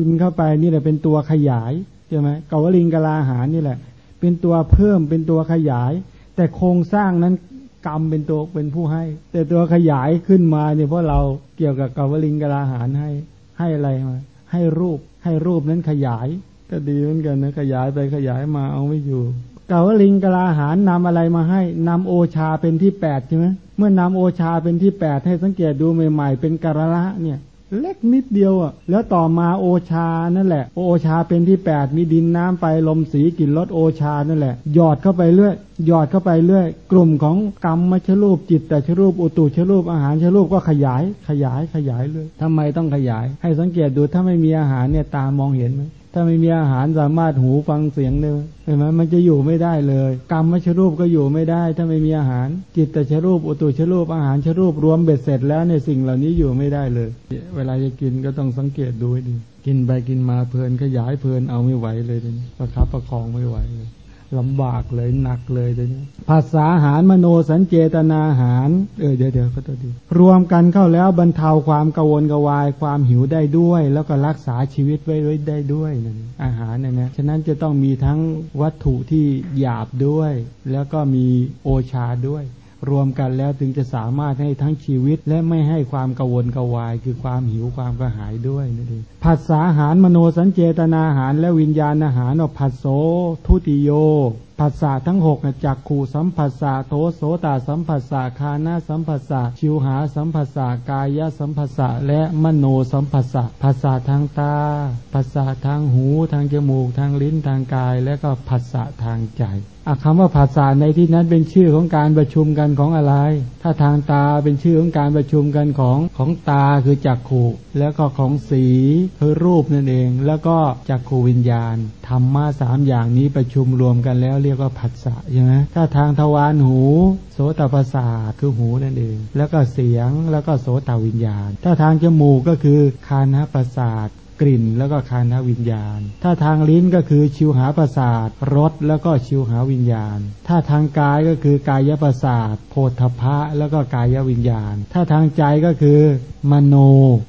กินเข้าไปนี่แหละเป็นตัวขยายใช่ไหมกาวลิงกลาหารนี่แหละ เป็นตัวเพิ่มเป็นตัวขยาย แต่โครงสร้างนั้นกรรมเป็นตัวเป็นผู้ให้ แต่ตัวขยายขึ้นมาเนี่ยเพราะเราเกี่ยวกับกาวลิงกลาหารให้ให้อะไรมาให้รูปให้รูปนั้นขยายก็ดีเหมือนกันนะขยายไปขยายมาเอาไม่อยู่กาวลิงกลาหารนำอะไรมาให้นำโอชาเป็นที่แปดใช่ไหมเมื่อนำโอชาเป็นที่แปดให้สังเกตดูใหม่ ๆ เป็นกระละเนี่ย เล็กนิดเดียวอะ แล้วต่อมาโอชานั่นแหละ โอชาเป็นที่แปดมีดินน้ำไปลมสีกลิ่นรสโอชานั่นแหละ หยอดเข้าไปเรื่อยหยอดเข้าไปเรื่อย กลุ่มของกรรมมชรูปจิตแต่ชรูปอุตุชรูปอาหารชรูปก็ขยายขยายขยายเลยทำไมต้องขยาย ให้สังเกตดูถ้าไม่มีอาหารเนี่ยตามองเห็นไหมถ้าไม่มีอาหารสามารถหูฟังเสียงเลยเห็นไหมมันจะอยู่ไม่ได้เลย กรรมมชรูปก็อยู่ไม่ได้ ถ้าไม่มีอาหาร จิตตชรูปอุตุชรูปอาหารชรูปรวมเบ็ดเสร็จแล้วในสิ่งเหล่านี้อยู่ไม่ได้เลย เวลาจะกินก็ต้องสังเกตดูให้ดี กินไปกินมาเพลินขยายเพลินเอาไม่ไหวเลยนี้ประคับประคองไม่ไหวเลย ลำบากเลยหนักเลยทีนี้ภาษาหารมโนสัญเจตนาหาร เออเดี๋ยวเดี๋ยวก็ตัวดีรวมกันเข้าแล้วบรรเทาความกังวลกวายความหิวได้ด้วย แล้วก็รักษาชีวิตไว้ได้ด้วยนั่นอาหารนะนะฉะนั้นจะต้องมีทั้งวัตถุที่หยาบด้วย แล้วก็มีโอชาด้วย รวมกันแล้วถึงจะสามารถให้ทั้งชีวิต และไม่ให้ความกังวลกวาย คือความหิวความกระหายด้วยนั่นเองผัสสาหารมโนสัญเจตนาหารและวิญญาณอาหารอผัสโสทุติโย ผัสสะทั้งหกจักขู่สัมผัสสะโทโสตาสัมผัสสะคานาสัมผัสสะชิวหาสัมผัสสะกายสัมผัสสะและมโนสัมผัสสะผัสสะทางตาผัสสะทางหูทางจมูกทางลิ้นทางกาย และก็ผัสสะทางใจอะคำว่าผัสสะในที่นั้นเป็นชื่อของการประชุมกันของอะไร ถ้าทางตาเป็นชื่อของการประชุมกันของของตาคือจักขู่แล้วก็ของสีคือรูปนั่นเอง แล้วก็จักขูวิญญาณธรรมะสามอย่างนี้ประชุมรวมกันแล้วเรียกว่าผัสสะใช่ไหมถ้าทางทวารหู โสตประสาทคือหูนั่นเอง แล้วก็เสียงแล้วก็โสตวิญญาณ ถ้าทางจมูกก็คือคานะประสาท กลิ่นแล้วก็คานาวิญญาณ ถ้าทางลิ้นก็คือชิวหาประสาทรสแล้วก็ชิวหาวิญญาณ ถ้าทางกายก็คือกายประสาทโพธพะแล้วก็กายวิญญาณ ถ้าทางใจก็คือมโน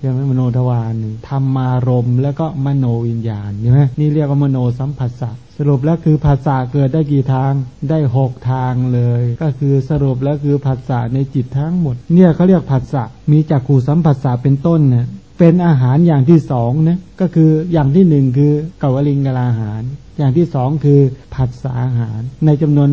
ใช่ไหมมโนทวารธรรมารมแล้วก็มโนวิญญาณใช่ไหมนี่เรียกว่ามโนสัมผัสสะสรุปแล้วคือภาษาเกิดได้กี่ทางได้หกทางเลย ก็คือสรุปแล้วคือภาษาในจิตทั้งหมด เนี่ยเขาเรียกภาษามีจักขู่สัมผัสสะเป็นต้นเนี่ย เป็นอาหารอย่างที่สองนะก็คืออย่างที่หนึ่งคือเกวลิงกลาอาหาร อย่างที่สองคือผัสสาอาหาร ในจำนวน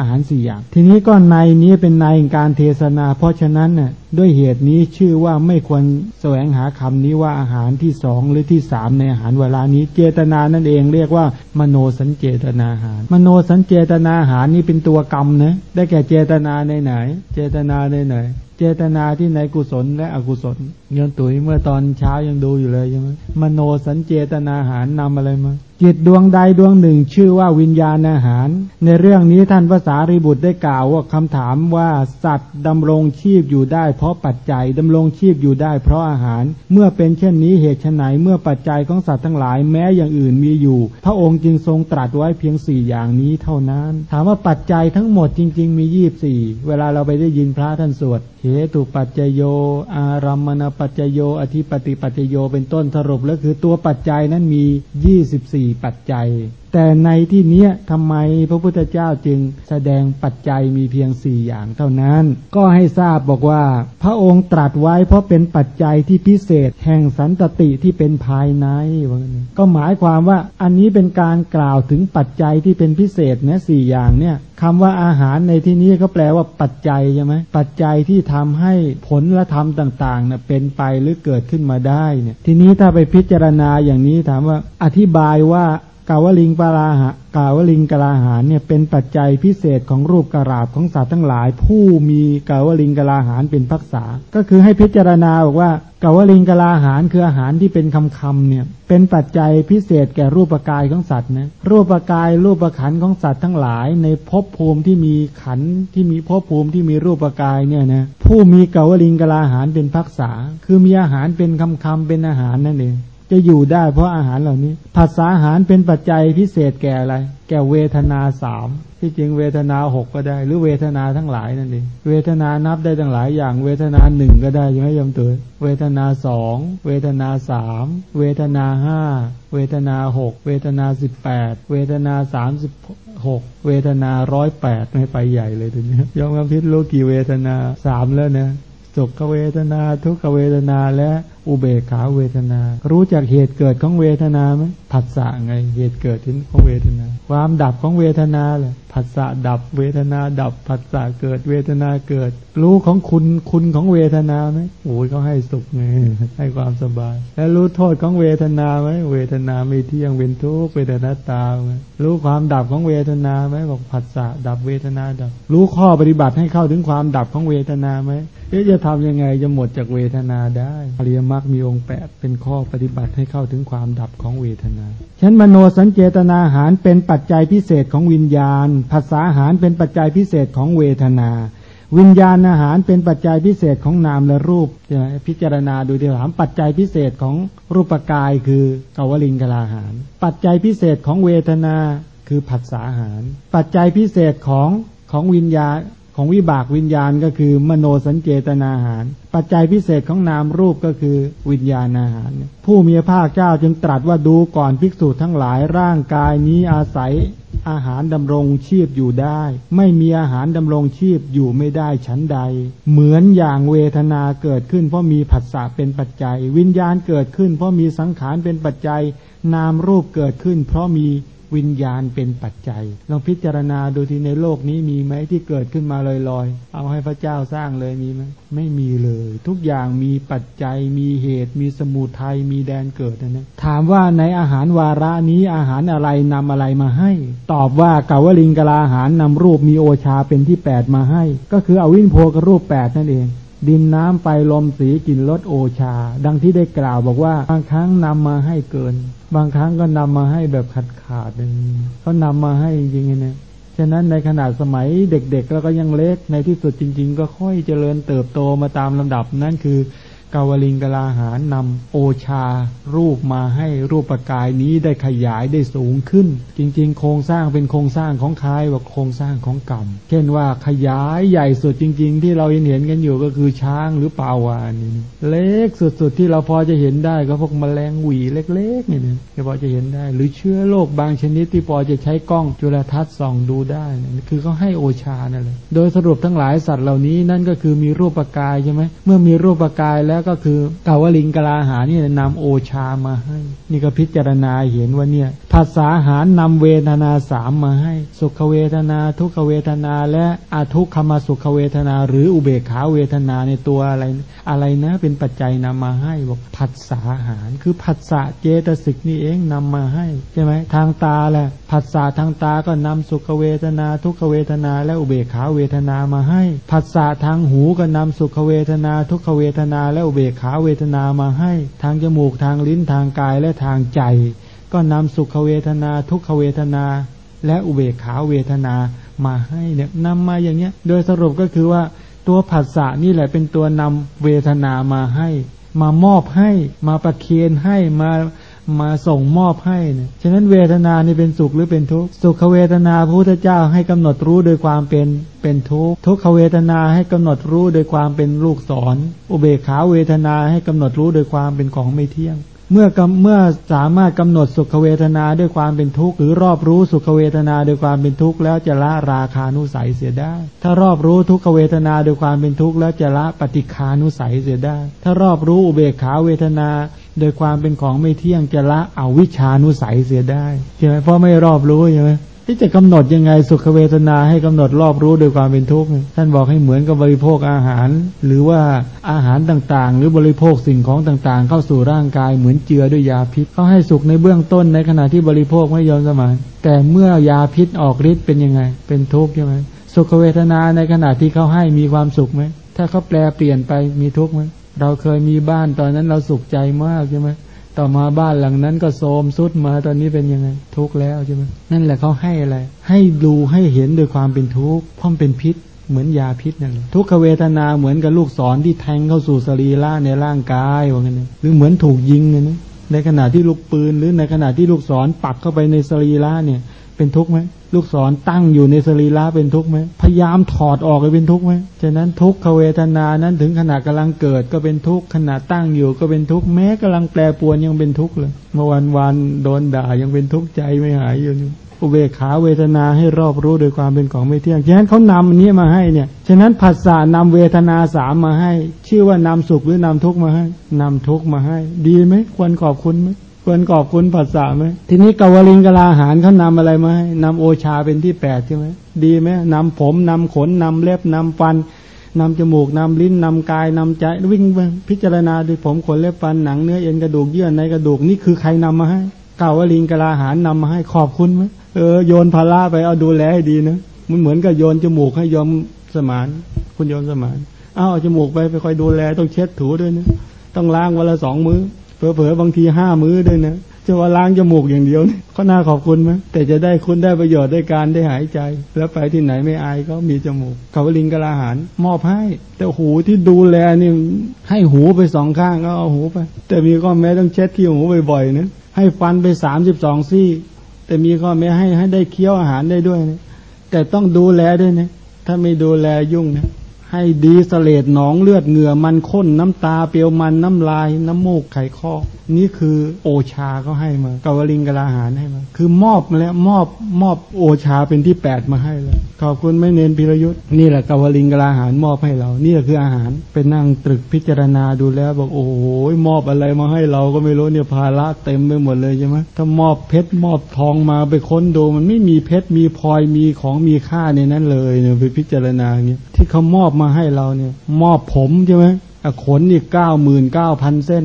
อาหารสี่อย่าง ทีนี้ก็ในนี้เป็นในการเทศนา เพราะฉะนั้นน่ะ ด้วยเหตุนี้ชื่อว่าไม่ควรแสวงหาคำนี้ว่าอาหารที่สองหรือที่สามในอาหารเวลานี้เจตนานั่นเองเรียกว่ามโนสัญเจตนาอาหาร มโนสัญเจตนาอาหารนี่เป็นตัวกรรมนะได้แก่เจตนาในไหน เจตนาในไหน เจตนาที่ในกุศลและอกุศลเงินตุ๋ยเมื่อตอนเช้ายังดูอยู่เลยใช่ไหมมโนสัญเจตนาหารนำอะไรมาจิตดวงใดดวงหนึ่งชื่อว่าวิญญาณอาหาร ในเรื่องนี้ท่านภาษาริบุตรได้กล่าวว่าคำถามว่าสัตว์ดำรงชีพอยู่ได้เพราะราะปัจจัยดำรงชีพอยู่ได้เพราะอาหาร เมื่อเป็นเช่นนี้เหตุไหนเมื่อปัจจัยของสัตว์ทั้งหลายแม้อย่างอื่นมีอยู่ พระองค์จึงทรงตรัสไว้เพียงสี่อย่างนี้เท่านั้น ถามว่าปัจจัยทั้งหมดจริง ๆ มียี่สี่เวลาเราไปได้ยินพระท่านสวดเหตุปัจจโย อารัมมณปัจจโย อธิปติปัจจโยเป็นต้นสรุปแล้วคือตัวปัจจัยนั้นมี 24 ปัจจัย แต่ในที่นี้ทำไมพระพุทธเจ้าจึงแสดงปัจจัยมีเพียงสี่อย่างเท่านั้น ก็ให้ทราบบอกว่า พระองค์ตรัสไว้เพราะเป็นปัจจัยที่พิเศษ แห่งสันตติที่เป็นภายในก็หมายความว่าอันนี้เป็นการกล่าวถึงปัจจัยที่เป็นพิเศษนะสี่อย่างเนี่ยคำว่าอาหารในที่นี้ก็แปลว่าปัจจัยใช่ไหมปัจจัยที่ทำให้ผลและธรรมต่างๆเนี่ยเป็นไปหรือเกิดขึ้นมาได้เนี่ยทีนี้ถ้าไปพิจารณาอย่างนี้ถามว่าอธิบายว่า กาวลิงปราหะกาวลิงกลาหารเนี่ยเป็นปัจจัยพิเศษของรูปกระราบของสัตว์ทั้งหลาย ผู้มีกาวลิงกลาหารเป็นพักษา ก็คือให้พิจารณาบอกว่ากาวลิงกลาหารคืออาหารที่เป็นคำคำเนี่ยเป็นปัจจัยพิเศษแก่รูปกายของสัตว์นะรูปกายรูปขันของสัตว์ทั้งหลาย ในภพภูมิที่มีขันที่มีภพภูมิที่มีรูปกายเนี่ยนะผู้มีกาวลิงกลาหารเป็นพักษา คือมีอาหารเป็นคำคำเป็นอาหารนั่นเอง จะอยู่ได้เพราะอาหารเหล่านี้ผัสสะอาหารเป็นปัจจัยพิเศษแก่อะไร แก่เวทนาสามที่จริงเวทนาหกก็ได้ หรือเวทนาทั้งหลายนั่นเองเวทนานับได้ทั้งหลายอย่าง เวทนาหนึ่งก็ได้ใช่ไหมยมตัวเวทนาสองเวทนาสามเวทนาห้าเวทนาหกเวทนาสิบแปดเวทนาสามสิบหกเวทนาร้อยแปดไม่ไปใหญ่เลยทีนี้ยอมรับพิษโลกี่เวทนาสามแล้วนะ สุขเวทนา ทุกขเวทนาและอุเบกขาเวทนา รู้จักเหตุเกิดของเวทนาไหมผัสสะไงเหตุเกิดที่ของเวทนา ความดับของเวทนาเลยผัสสะดับเวทนา ดับผัสสะเกิดเวทนาเกิด รู้ของคุณคุณของเวทนาไหมโอ้ยเขาให้สุขไงให้ความสบาย แล้วรู้โทษของเวทนาไหมเวทนาไม่เที่ยงเป็นทุกข์เวทนาตาไหมรู้ความดับของเวทนาไหมบอกผัสสะดับเวทนาดับ รู้ข้อปฏิบัติให้เข้าถึงความดับของเวทนาไหมจะทำยังไงจะหมดจากเวทนาได้อริยมรรคมีองค์แปดเป็นข้อปฏิบัติให้เข้าถึงความดับของเวทนาฉันมโนสัญเจตนาหารเป็นปัจจัยพิเศษของวิญญาณ ภาษาหารเป็นปัจจัยพิเศษของเวทนา วิญญาณอาหารเป็นปัจจัยพิเศษของนามและรูปพิจารณาดูที่ถามปัจจัยพิเศษของรูปกายคือกวลิงกลาหาร ปัจจัยพิเศษของเวทนาคือผัสสาหาร ปัจจัยพิเศษของของวิญญาณ ของวิบากวิญญาณก็คือ มโนสัญเจตนาหาร ปัจจัยพิเศษของนามรูปก็คือวิญญาณอาหาร ผู้มีภาคเจ้าจึงตรัสว่าดูก่อนภิกษุทั้งหลายร่างกายนี้อาศัยอาหารดำรงชีพอยู่ได้ ไม่มีอาหารดำรงชีพอยู่ไม่ได้ชั้นใด เหมือนอย่างเวทนาเกิดขึ้น เพราะมีผัสสะเป็นปัจจัย วิญญาณเกิดขึ้น เพราะมีสังขารเป็นปัจจัย นามรูปเกิดขึ้น เพราะมี วิญญาณเป็นปัจจัยลองพิจารณาดูที่ในโลกนี้มีไหมที่เกิดขึ้นมาลอยๆ เอาให้พระเจ้าสร้างเลยมีไหมไม่มีเลย ทุกอย่างมีปัจจัย มีเหตุ มีสมุทัยมีแดนเกิดนะถามว่าในอาหารวาระนี้อาหารอะไรนำอะไรมาให้ ตอบว่ากาวลิงกลาอาหารนำรูปมีโอชาเป็นที่แปดมาให้ ก็คืออวินโพกรูปแปดนั่นเองดินน้ำไปลมสีกลิ่นรสโอชา ดังที่ได้กล่าวบอกว่าบางครั้งนำมาให้เกิน บางครั้งก็นำมาให้แบบขาดขาดเขานำมาให้จริงๆนะฉะนั้นในขนาดสมัยเด็กๆแล้วก็ยังเล็กในที่สุดจริง ๆ ก็ค่อยเจริญเติบโตมาตามลำดับนั่นคือ กาวลิงกลาหารนำโอชา รูปมาให้รูปปกายนี้ได้ขยายได้สูงขึ้น จริง ๆ โครงสร้างเป็นโครงสร้างของคายว่าโครงสร้างของกรรม เช่นว่าขยายใหญ่สุดจริง ๆ ที่เราเห็นกันอยู่ก็คือช้างหรือปาวานี่เล็กสุดๆที่เราพอจะเห็นได้ก็พวกแมลงหวีเล็กๆนี่นะที่พอจะเห็นได้ หรือเชื้อโรคบางชนิดที่พอจะใช้กล้องจุลทรรศน์ส่องดูได้นี่คือเขาให้โอชานั่นแหละโดยสรุปทั้งหลายสัตว์เหล่านี้นั่นก็คือมีรูปปกายใช่ไหมเมื่อมีรูปปกายแล้วก็คือกาวลิงกลาหานี่นำโอชามาให้ นี่ก็พิจารณาเห็นว่าเนี่ยภาษาหารนำเวทนาสามมาให้ สุขเวทนา ทุกขเวทนา และอาทุกขมาสุขเวทนา หรืออุเบกขาเวทนาในตัวอะไรอะไรนะ เป็นปัจจัยนำมาให้บอกผัสสาหาร คือผัสสะเจตสิกนี่เองนำมาให้ใช่ไหมทางตาแหละผัสสะทางตาก็นำสุขเวทนา ทุกขเวทนา และอุเบกขาเวทนามาให้ผัสสะทางหูก็นำสุขเวทนา ทุกขเวทนาและอุเบกขาเวทนามาให้ทางจมูกทางลิ้นทางกายและทางใจ ก็นำสุขเวทนาทุกขเวทนา และอุเบกขาเวทนามาให้เนี่ยนำมาอย่างเงี้ย โดยสรุปก็คือว่าตัวผัสสะนี่แหละเป็นตัวนำเวทนามาให้ มามอบให้ มาประเคนให้มา มาส่งมอบให้เนี่ยฉะนั้นเวทนานี่เป็นสุขหรือเป็นทุกข์ สุขเวทนาพระพุทธเจ้าให้กำหนดรู้โดยความเป็นเป็นทุกข์ ทุกขเวทนาให้กำหนดรู้โดยความเป็นลูกศรออุเบกขาเวทนาให้กำหนดรู้โดยความเป็นของไม่เที่ยง เมื่อเมื่อสามารถกำหนดสุขเวทนาด้วยความเป็นทุกข์หรือรอบรู้สุขเวทนาด้วยความเป็นทุกข์แล้วจะละราคานุสัยเสียได้ ถ้ารอบรู้ทุกขเวทนาด้วยความเป็นทุกข์แล้วจะละปฏิคานุสัยเสียได้ ถ้ารอบรู้อุเบกขาเวทนา โดยความเป็นของไม่เที่ยงจะละอวิชานุสัยเสียได้ใช่ไหมเพราะไม่รอบรู้ใช่ไหม ที่จะกำหนดยังไงสุขเวทนาให้กำหนดรอบรู้โดยความเป็นทุกข์ท่านบอกให้เหมือนกับบริโภคอาหาร หรือว่าอาหารต่างๆ หรือบริโภคสิ่งของต่างๆ เข้าสู่ร่างกายเหมือนเจือด้วยยาพิษเขาให้สุขในเบื้องต้นในขณะที่บริโภคไม่ยอมสมานแต่เมื่อยาพิษออกฤทธิ์เป็นยังไง เป็นทุกข์ใช่ไหมสุขเวทนาในขณะที่เขาให้มีความสุขไหมถ้าเขาแปลเปลี่ยนไปมีทุกข์ไหมเราเคยมีบ้านตอนนั้นเราสุขใจมากใช่ไหม ต่อมาบ้านหลังนั้นก็โทมสุดมาตอนนี้เป็นยังไง ทุกข์แล้วใช่ไหมนั่นแหละเขาให้อะไร ให้ดูให้เห็นโดยความเป็นทุกข์เพราะเป็นพิษ เหมือนยาพิษนั่นแหละทุกขเวทนาเหมือนกับลูกศรที่แทงเข้าสู่สรีระในร่างกายว่างั้นหรือเหมือนถูกยิงนะในขณะที่ลูกปืนหรือในขณะที่ลูกศรปักเข้าไปในสรีระเนี่ย เป็นทุกข์ไหมลูกศรตั้งอยู่ในสรีระเป็นทุกข์ไหมพยายามถอดออกเลยเป็นทุกข์ไหมฉะนั้นทุกขเวทนานั้นถึงขณะกำลังเกิดก็เป็นทุกข์ขณะตั้งอยู่ก็เป็นทุกข์แม้กำลังแปรปวนยังเป็นทุกข์เลยเมื่อวันวันโดนด่ายังเป็นทุกข์ใจไม่หายอยู่นี่อุเบกขาเวทนาให้รอบรู้โดยความเป็นของไม่เที่ยงฉะนั้นเขานำอันนี้มาให้เนี่ยฉะนั้นผัสสะนำเวทนาสามมาให้ ชื่อว่านำสุขหรือนำทุกข์มาให้นำทุกข์มาให้ ดีไหมควรขอบคุณไหม ควรขอบคุณผัสสะไหมทีนี้กวลิงกลาหารเขานำอะไรมาให้นำโอชาเป็นที่แปดใช่ไหมดีไหมนำผมนำขนนำเล็บนำฟันนำจมูกนำลิ้นนำกายนำใจวิ่งพิจารณาดูผมขนเล็บฟันหนังเนื้อเอ็นกระดูกเยื่อในกระดูกนี่คือใครนำมาให้กาวลิงกลาหารนำมาให้ขอบคุณไหมเออโยนภาระไปเอาดูแลให้ดีนะมันเหมือนกับโยนจมูกให้ยอมสมานคุณโยนสมานเอาเอาจมูกไปไปคอยดูแลต้องเช็ดถูด้วยนะ ต้องล้างวันละสองมือ้อ เผลอๆบางทีห้ามื้อด้วยนะจะว่าล้างจมูกอย่างเดียวนี่ก็น่าขอบคุณไหมแต่จะได้คุณได้ประโยชน์ได้การได้หายใจ แล้วไปที่ไหนไม่อายก็มีจมูกเขาลิงกะลาหาร มอบให้ แต่หูที่ดูแลนี่ให้หูไปสองข้างก็เอาหูไป แต่มีก็แม้ต้องเช็ดที่หูบ่อยๆนะให้ฟันไปสามสิบสองซี่ แต่มีก็แม้ให้ให้ได้เคี้ยวอาหารได้ด้วยนะแต่ต้องดูแลด้วยนะถ้าไม่ดูแลยุ่งนะ ให้ดีสเลดหนองเลือดเหงื่อมันข้นน้ำตาเปียวมันน้ำลายน้ำมูกไขข้อ นี่คือโอชาเขาให้มากาวลิงกลาหารให้มา คือมอบมาแล้วมอบมอบโอชาเป็นที่แปดมาให้แล้วขอบคุณไม่เน้นพิรยุทธ์นี่แหละกาวลิงกลาหารมอบให้เรา นี่แหละคืออาหารเป็นนั่งตรึกพิจารณาดูแล้วบอกโอ้โหมอบอะไรมาให้เราก็ไม่รู้เนี่ยภาระเต็มไปหมดเลยใช่ไหมถ้ามอบเพชรมอบทองมาไปค้นดูมันไม่มีเพชรมีพลอยมีของมีค่าในนั้นเลยเนี่ยไปพิจารณาอย่างเงี้ยที่เขามอบมาาให้เราเนี่ย มอบผมใช่ไหมขนนี่เก้าหมื่นเก้าพันเส้น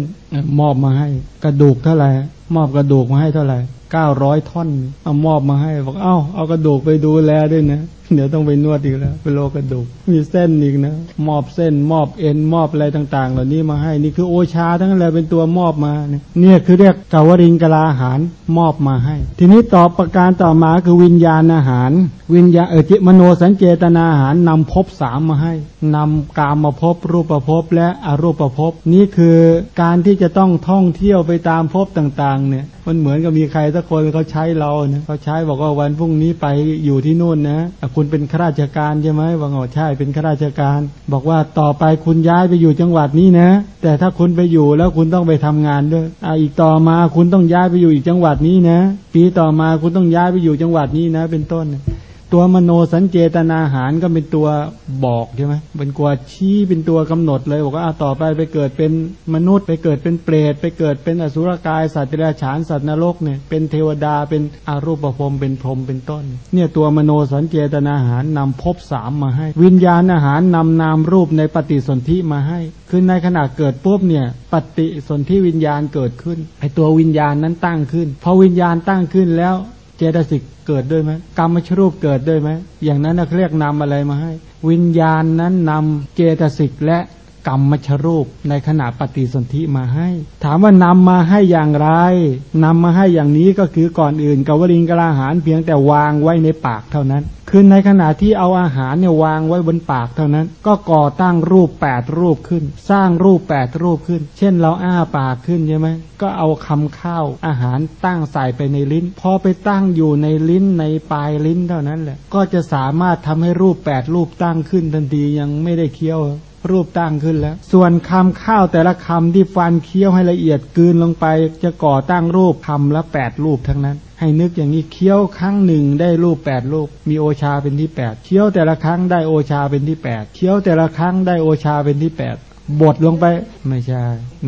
มอบมาให้ กระดูกเท่าไหร่ มอบกระดูกมาให้เท่าไหร่ เก้าร้อยท่อน เอามอบมาให้บอกเอ้าเอากระดูกไปดูแลด้วยนะ เดี๋ยวต้องไปนวดอีกแล้วไปโลกระดูก มีเส้นอีกนะ มอบเส้นมอบเอ็นมอบอะไรต่าง ๆ เหล่านี้มาให้นี่คือโอชาทั้งนั้นเป็นตัวมอบมาเนี่ยเนี่ยคือเรียกกาวริงกลาอาหารมอบมาให้ ทีนี้ต่อประการต่อมาคือวิญญาณอาหาร วิญญาเอจิมโนสัญเจตนาอาหารนำภพสามมาให้นำกามมาพบรูปภพและอรูปภพนี่คือการที่จะต้องท่องเที่ยวไปตามภพต่างๆเนี่ยมันเหมือนกับมีใครสักคนเขาใช้เราเนี่ยเขาใช้บอกว่าวันพรุ่งนี้ไปอยู่ที่นู่นนะคุณเป็นข้าราชการใช่ไหมว่าอ๋อใช่เป็นข้าราชการ บอกว่าต่อไปคุณย้ายไปอยู่จังหวัดนี้นะ แต่ถ้าคุณไปอยู่แล้วคุณต้องไปทำงานด้วยอ่าอีกต่อมาคุณต้องย้ายไปอยู่อีกจังหวัดนี้นะ ปีต่อมาคุณต้องย้ายไปอยู่จังหวัดนี้นะ เป็นต้น ตัวมโนสัญเจตนาหารก็เป็นตัวบอกใช่ไหมเป็นกว่าชี้เป็นตัวกำหนดเลยบอกว่าต่อไปไปเกิดเป็นมนุษย์ ไปเกิดเป็นเปรตไปเกิดเป็นอสุรกายสัตว์เดรัจฉานสัตว์นรกเนี่ยเป็นเทวดาเป็นอารูปภพเป็นพรหมเป็นต้น เนี่ยตัวมโนสัญเจตนาหารนำภพสามมาให้ วิญญาณอาหารนำนามรูปในปฏิสนธิมาให้คือในขณะเกิดปุ๊บเนี่ยปฏิสนธิวิญญาณเกิดขึ้นไอตัววิญญาณนั้นตั้งขึ้นพอวิญญาณตั้งขึ้นแล้ว จตสิกเกิดด้วยไหมกรรมชรูปเกิดด้วยไหมอย่างนั้นเรียกนำอะไรมาให้ วิญญาณนั้นนำเจตสิกและ กรรมชรูปในขณะปฏิสนธิมาให้ ถามว่านำมาให้อย่างไรนำมาให้อย่างนี้ก็คือก่อนอื่นกวลิงกลาหารเพียงแต่วางไว้ในปากเท่านั้น คือในขณะที่เอาอาหารเนี่ยวางไว้บนปากเท่านั้น ก็ก่อตั้งรูปแปดรูปขึ้น สร้างรูปแปดรูปขึ้น เช่นเราอ้าปากขึ้นใช่ไหมก็เอาคำข้าวอาหารตั้งใส่ไปในลิ้น พอไปตั้งอยู่ในลิ้นในปลายลิ้นเท่านั้นแหละ ก็จะสามารถทำให้รูปแปดรูปตั้งขึ้นทันทียังไม่ได้เคี้ยว รูปตั้งขึ้นแล้ว ส่วนคำข้าวแต่ละคำที่ฟันเคี้ยวให้ละเอียดกืนลงไป จะก่อตั้งรูปคำละแปดรูปทั้งนั้น ให้นึกอย่างนี้เคี้ยวครั้งหนึ่งได้รูปแปดรูป มีโอชาเป็นที่แปดเคี้ยวแต่ละครั้งได้โอชาเป็นที่แปดเคี้ยวแต่ละครั้งได้โอชาเป็นที่แปดบดลงไปไม่ใช่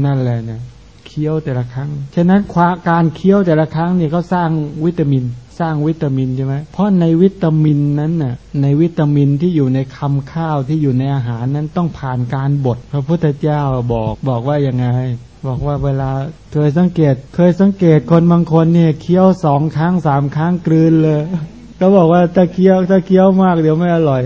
นั่นแหละนะเคี้ยวแต่ละครั้ง ฉะนั้นการเคี้ยวแต่ละครั้งเนี่ยเขาสร้างวิตามิน สร้างวิตามินใช่ไหมเพราะในวิตามินนั้นน่ะ ในวิตามินที่อยู่ในคำข้าวที่อยู่ในอาหารนั้นต้องผ่านการบดพระพุทธเจ้าบอกบอกว่ายังไง บอกว่าเวลาเคยสังเกต เคยสังเกตคนบางคนเนี่ยเคี้ยวสองครั้งสามครั้งกลืนเลยก็บอกว่าถ้าเคี้ยวถ้าเคี้ยวมากเดี๋ยวไม่อร่อย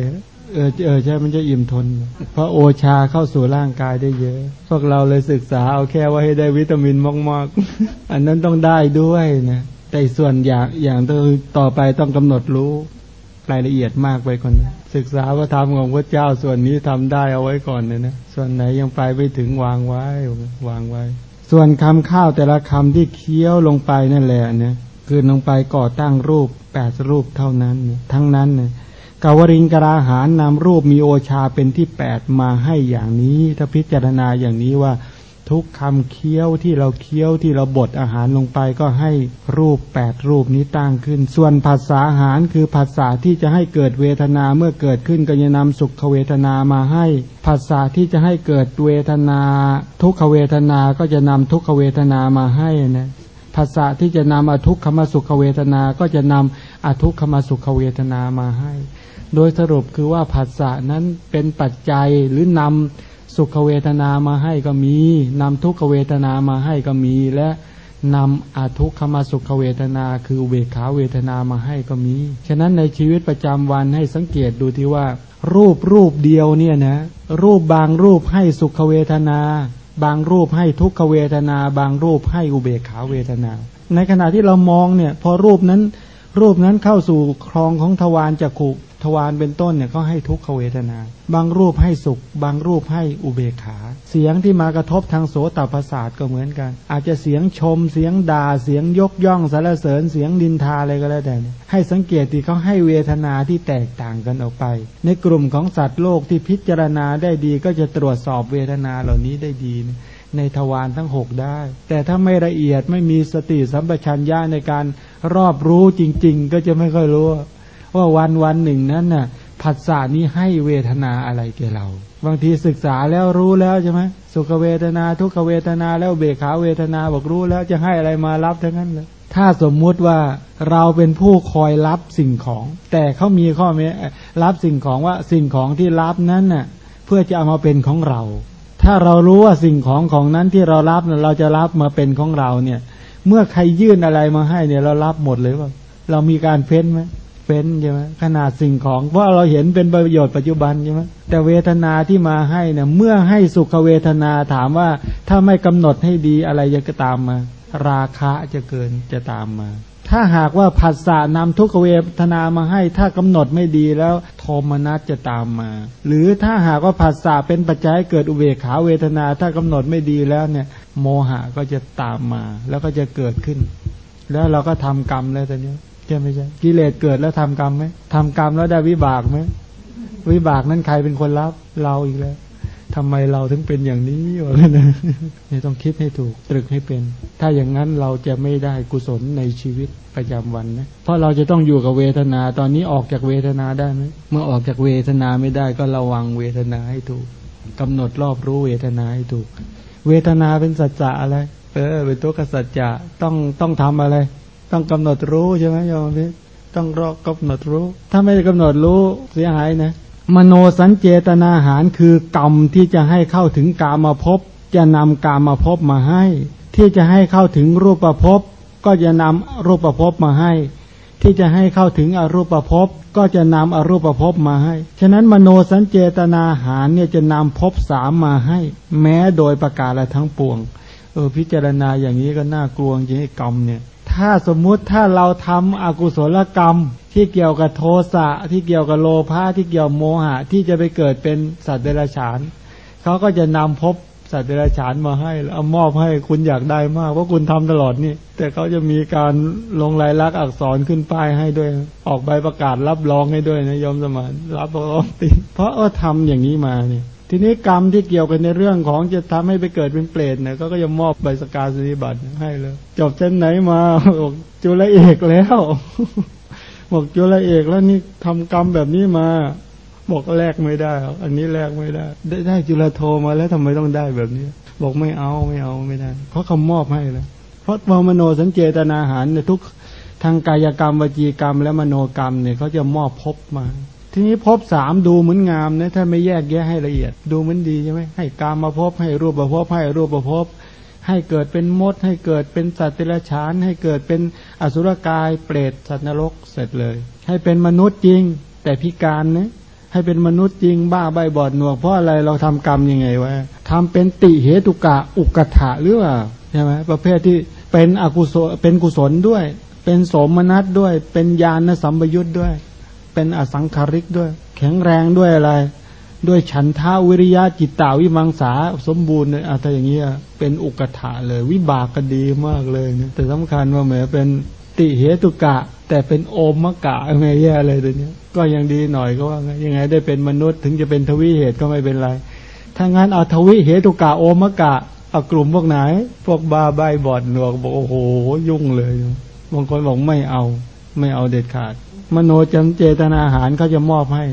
เออเออใช่มันจะอิ่มทน เพราะโอชาเข้าสู่ร่างกายได้เยอะ พวกเราเลยศึกษาเอาแค่ว่าให้ได้วิตามินมากๆ อันนั้นต้องได้ด้วยนะ แต่ส่วนอย่างอย่างต่อไปต้องกำหนดรู้รายละเอียดมากไปก่อนนะศึกษาว่าธรรมของพระเจ้าส่วนนี้ทำได้เอาไว้ก่อนเลยนะส่วนไหนยังไปไม่ถึงวางไว้ วางไว้ ส่วนคำข้าวแต่ละคำที่เคี้ยวลงไปนั่นแหละเนี่ยคือลงไปก่อตั้งรูปแปดรูปเท่านั้น ทั้งนั้นเนี่ยกาวริงกราหารนำรูปมีโอชาเป็นที่แปดมาให้อย่างนี้ ถ้าพิจารณาอย่างนี้ว่า ทุกคำเคี้ยวที่เราเคี้ยวที่เราบดอาหารลงไปก็ให้รูปแปดรูปนี้ตั้งขึ้น ส่วนภาษาอาหารคือภาษาที่จะให้เกิดเวทนาเมื่อเกิดขึ้นก็จะนำสุขเวทนามาให้ภาษาที่จะให้เกิดเวทนา ทุกขเวทนาก็จะนำทุกขเวทนามาให้นะภาษาที่จะนำอทุกขมสุขเวทนา ก็จะนำอทุกขมสุขเวทนามาให้ โดยสรุปคือว่าภาษานั้นเป็นปัจจัยหรือนำ สุขเวทนามาให้ก็มีนำทุกขเวทนามาให้ก็มี และนำอาทุกขมาสุขเวทนา คือเวขาเวทนามาให้ก็มี ฉะนั้นในชีวิตประจำวันให้สังเกตดูที่ว่า รูปรูปเดียวเนี่ยนะรูปบางรูปให้สุขเวทนา บางรูปให้ทุกขเวทนา บางรูปให้อุเบกขาเวทนา ในขณะที่เรามองเนี่ย พอรูปนั้น รูปนั้นเข้าสู่ครองของทวารจักขุทวารเป็นต้นเนี่ยเขาให้ทุกขเวทนา บางรูปให้สุข บางรูปให้อุเบกขา เสียงที่มากระทบทางโสตประสาทก็เหมือนกัน อาจจะเสียงชม เสียงด่า เสียงยกย่องสรรเสริญ เสียงดินทาอะไรก็แล้วแต่ ให้สังเกตที่เขาให้เวทนาที่แตกต่างกันออกไป ในกลุ่มของสัตว์โลกที่พิจารณาได้ดีก็จะตรวจสอบเวทนาเหล่านี้ได้ดีในทวารทั้งหกได้ แต่ถ้าไม่ละเอียดไม่มีสติสัมปชัญญะในการ รอบรู้จริง ๆ ก็จะไม่ค่อยรู้ ว่าวันวันหนึ่งนั้นน่ะผัสสะนี้ให้เวทนาอะไรแก่เรา บางทีศึกษาแล้วรู้แล้วใช่ไหมสุขเวทนา ทุกขเวทนาแล้วเบขาเวทนาบอกรู้แล้วจะให้อะไรมารับทั้งนั้นเลยถ้าสมมุติว่าเราเป็นผู้คอยรับสิ่งของ แต่เขามีข้อแม้รับสิ่งของว่าสิ่งของที่รับนั้นน่ะเพื่อจะเอามาเป็นของเรา ถ้าเรารู้ว่าสิ่งของของนั้นที่เรารับเราจะรับมาเป็นของเราเนี่ย เมื่อใครยื่นอะไรมาให้เนี่ยเรารับหมดเลยว่า เรามีการเฟ้นไหมเฟ้นใช่ไหมขนาดสิ่งของเพราะเราเห็นเป็นประโยชน์ปัจจุบันใช่ไหมแต่เวทนาที่มาให้เนี่ยเมื่อให้สุขเวทนาถามว่าถ้าไม่กำหนดให้ดีอะไรจะตามมา ราคะจะเกินจะตามมา ถ้าหากว่าผัสสะนำทุกเวทนามาให้ ถ้ากำหนดไม่ดีแล้วโทมนัสจะตามมา หรือถ้าหากว่าผัสสะเป็นปัจจัยเกิดอุเบกขาเวทนา ถ้ากำหนดไม่ดีแล้วเนี่ย โมหะก็จะตามมา แล้วก็จะเกิดขึ้น แล้วเราก็ทำกรรมแล้วตอนนี้ใช่ไม่ใช่กิเลสเกิดแล้วทำกรรมไหมทำกรรมแล้วได้วิบากไหมวิบากนั้นใครเป็นคนรับเราอีกแล้ว ทำไมเราถึงเป็นอย่างนี้วะเนี่ยต้องคิดให้ถูกตรึกให้เป็น ถ้าอย่างนั้นเราจะไม่ได้กุศลในชีวิตประจำวันนะเพราะเราจะต้องอยู่กับเวทนา ตอนนี้ออกจากเวทนาได้ไหมเมื่อออกจากเวทนาไม่ได้ก็ระวังเวทนาให้ถูกกำหนดรอบรู้เวทนาให้ถูก เวทนาเป็นสัจจะอะไร เออเป็นตัวกสัจจะต้องต้องทำอะไร ต้องกำหนดรู้ใช่ไหมโยมพี่ต้องรอกำหนดรู้ ถ้าไม่ได้กำหนดรู้เสียหายนะ มโนสัญเจตนาหารคือกรรมที่จะให้เข้าถึงกามาพบจะนำกามาพบมาให้ ที่จะให้เข้าถึงรูปประพบก็จะนำรูปประพบมาให้ ที่จะให้เข้าถึงอรูปประพบก็จะนำอรูปประพบมาให้ ฉะนั้นมโนสัญเจตนาหารเนี่ยจะนำพบสามมาให้ แม้โดยประกาศและทั้งปวงเออพิจารณาอย่างนี้ก็น่ากลัวจริงกรรมเนี่ย ถ้าสมมุติถ้าเราทำอกุศลกรรมที่เกี่ยวกับโทสะที่เกี่ยวกับโลภะที่เกี่ยวโมหะ ที่จะไปเกิดเป็นสัตว์เดรัจฉานเขาก็จะนำพบสัตว์เดรัจฉานมาให้แล้วมอบให้คุณอยากได้มากเพราะคุณทำตลอดนี่ แต่เขาจะมีการลงลายลักษณ์อักษรขึ้นป้ายให้ด้วย ออกใบประกาศรับรองให้ด้วยนะยมสมานรับรองติเพราะว่าทำอย่างนี้มาเนี่ย ทีนี้กรรมที่เกี่ยวกันในเรื่องของจะทำให้ไปเกิดเป็นเปรตเนี่ยก็ก็จะมอบใบสกาสนิบัติให้เลย จบเช่นไหนมาบอกจุลเอกแล้วบอกจุลเอกแล้วนี่ทำกรรมแบบนี้มา บอกแลกไม่ได้ อันนี้แลกไม่ได้ ได้ได้จุลโทมาแล้วทำไมต้องได้แบบนี้ บอกไม่เอาไม่เอาไม่ได้เพราะเขามอบให้แล้วเพราะมโนสัญเจตนาหารเนี่ยทุกทางกายกรรมวจีกรรมและมโนกรรมเนี่ยเขาจะมอบพบมา ทีนี้พบสามดูเหมือนงามนะถ้าไม่แยกแยะให้ละเอียด ดูเหมือนดีใช่ไหมให้กามมาพบให้รูปมาพบให้รูปมาพบให้เกิดเป็นมด ให้เกิดเป็นสัตว์เดรัจฉาน ให้เกิดเป็นอสุรกายเปรตสัตว์นรกเสร็จเลย ให้เป็นมนุษย์จริง แต่พิการนะให้เป็นมนุษย์จริงบ้าใบบอดหนวกเพราะอะไรเราทำกรรมยังไงวะทำเป็นติเหตุกะอุกถะหรือเปล่าใช่ไหมประเภทที่เป็นอกุศลเป็นกุศลด้วย เป็นสมนัสด้วย เป็นญาณสัมบยุทธ์ด้วย เป็นอสังคาริกด้วย แข็งแรงด้วยอะไร ด้วยฉันทาวิริยะจิตตาวิมังสาสมบูรณ์เลยอะถ้าอย่างนี้ยเป็นอุกถาเลย วิบากก็ดีมากเลยนะแต่สำคัญว่าแหมเป็นติเหตุกะ แต่เป็นโอมมะกะไม่แย่เลยตัวนี้ย ก็ยังดีหน่อยก็ว่าไงยังไงได้เป็นมนุษย์ถึงจะเป็นทวิเหตุก็ไม่เป็นไรถ้างั้นเอาทวิเหตุกะโอมมะกะเอากลุ่มพวกไหน พวกบาใบบอดหนวกบอกโอ้โห ยุ่งเลย บางคนบอกไม่เอา ไม่เอาเด็ดขาด มโนจำเจตนาอาหารเขาจะมอบให้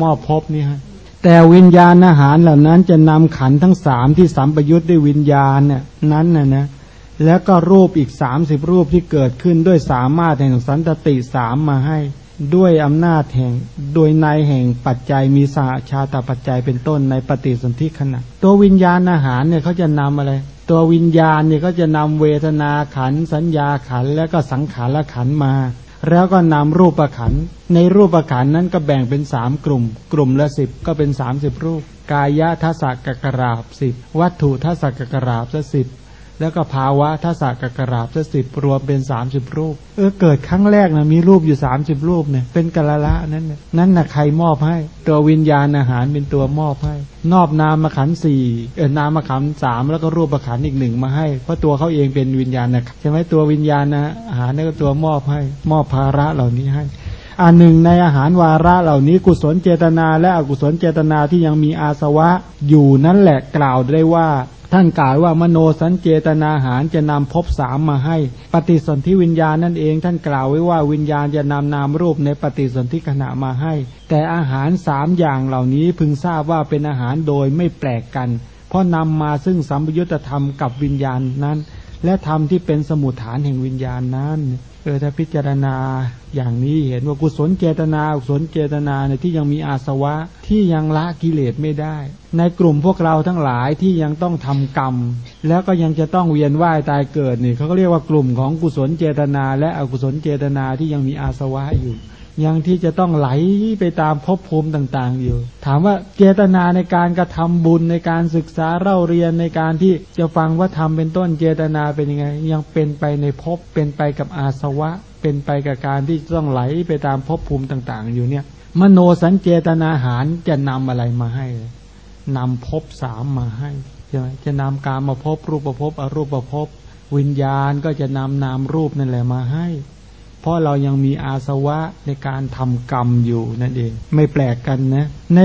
มอบพบนี่ให้แต่วิญญาณอาหารเหล่านั้นจะนำขันทั้งสามที่สัมปยุทธ์ด้วยวิญญาณเนี่ยนั้นน่ะนะแล้วก็รูปอีกสามสิบรูปที่เกิดขึ้นด้วยสามารถแห่งสันตติสามมาให้ ด้วยอำนาจแห่งโดยในแห่งปัจจัยมีสาชาตปัจจัยเป็นต้นในปฏิสนธิขณะ ตัววิญญาณอาหารเนี่ยเขาจะนำอะไร ตัววิญญาณเนี่ยก็จะนำเวทนาขันสัญญาขันแล้วก็สังขารขันมา แล้วก็นำรูปประขัน ในรูปประขันนั้นก็แบ่งเป็นสามกลุ่ม กลุ่มละสิบก็เป็นสามสิบรูป กายะทัศกกราบสิบวัตถุทัศกกราบสิบ แล้วก็ภาวะทัศกกราบจะสิบรวมเป็นสามสิบรูป เออเกิดครั้งแรกนะมีรูปอยู่สามสิบรูปเนี่ยเป็นกะละละนั้นเนี่ยนั่นนะใครมอบให้ ตัววิญญาณอาหารเป็นตัวมอบให้ นอบนามขันสี่เออนามขันสามแล้วก็รูปขันอีกหนึ่งมาให้ เพราะตัวเขาเองเป็นวิญญาณนะใช่ไหมตัววิญญาณนะอาหารนี่ก็ตัวมอบให้ มอบภาระเหล่านี้ให้ อันหนึ่งในอาหารวาระเหล่านี้กุศลเจตนา และอกุศลเจตนาที่ยังมีอาสวะอยู่นั่นแหละกล่าวได้ว่า ท่านกล่าวว่ามโนสัญเจตนาหารจะนำภพสามมาให้ ปฏิสนธิวิญญาณนั่นเอง ท่านกล่าวไว้ว่าวิญญาณจะนำนามรูปในปฏิสนธิขณะมาให้ แต่อาหารสามอย่างเหล่านี้พึงทราบว่าเป็นอาหารโดยไม่แปลกกัน เพราะนำมาซึ่งสัมยุญธรรมกับวิญญาณนั้น และธรรมที่เป็นสมุทฐานแห่งวิญญาณนั้นเออถ้าพิจารณาอย่างนี้เห็นว่ากุศลเจตนาอกุศลเจตนาในที่ยังมีอาสวะที่ยังละกิเลสไม่ได้ ในกลุ่มพวกเราทั้งหลายที่ยังต้องทำกรรม แล้วก็ยังจะต้องเวียนว่ายตายเกิดนี่เขาก็เรียกว่ากลุ่มของกุศลเจตนา และอกุศลเจตนาที่ยังมีอาสวะอยู่ ยังที่จะต้องไหลไปตามภพภูมิต่างๆอยู่ ถามว่าเจตนาในการกระทำบุญในการศึกษาเล่าเรียนในการที่จะฟังว่าทำเป็นต้นเจตนาเป็นยังไง ยังเป็นไปในภพเป็นไปกับอาสวะ เป็นไปกับการที่ต้องไหลไปตามภพภูมิต่าง ๆ อยู่เนี่ย มโนสัญเจตนาหารจะนำอะไรมาให้นำภพสามมาให้ใช่ไหมจะนำการมาพบรูปภพอรูปภพวิญญาณก็จะนำนามรูปนั่นแหละมาให้ ราะเรายังมีอาสวะในการทำกรรมอยู่นั่นเอง ไม่แปลกกันนะ ใน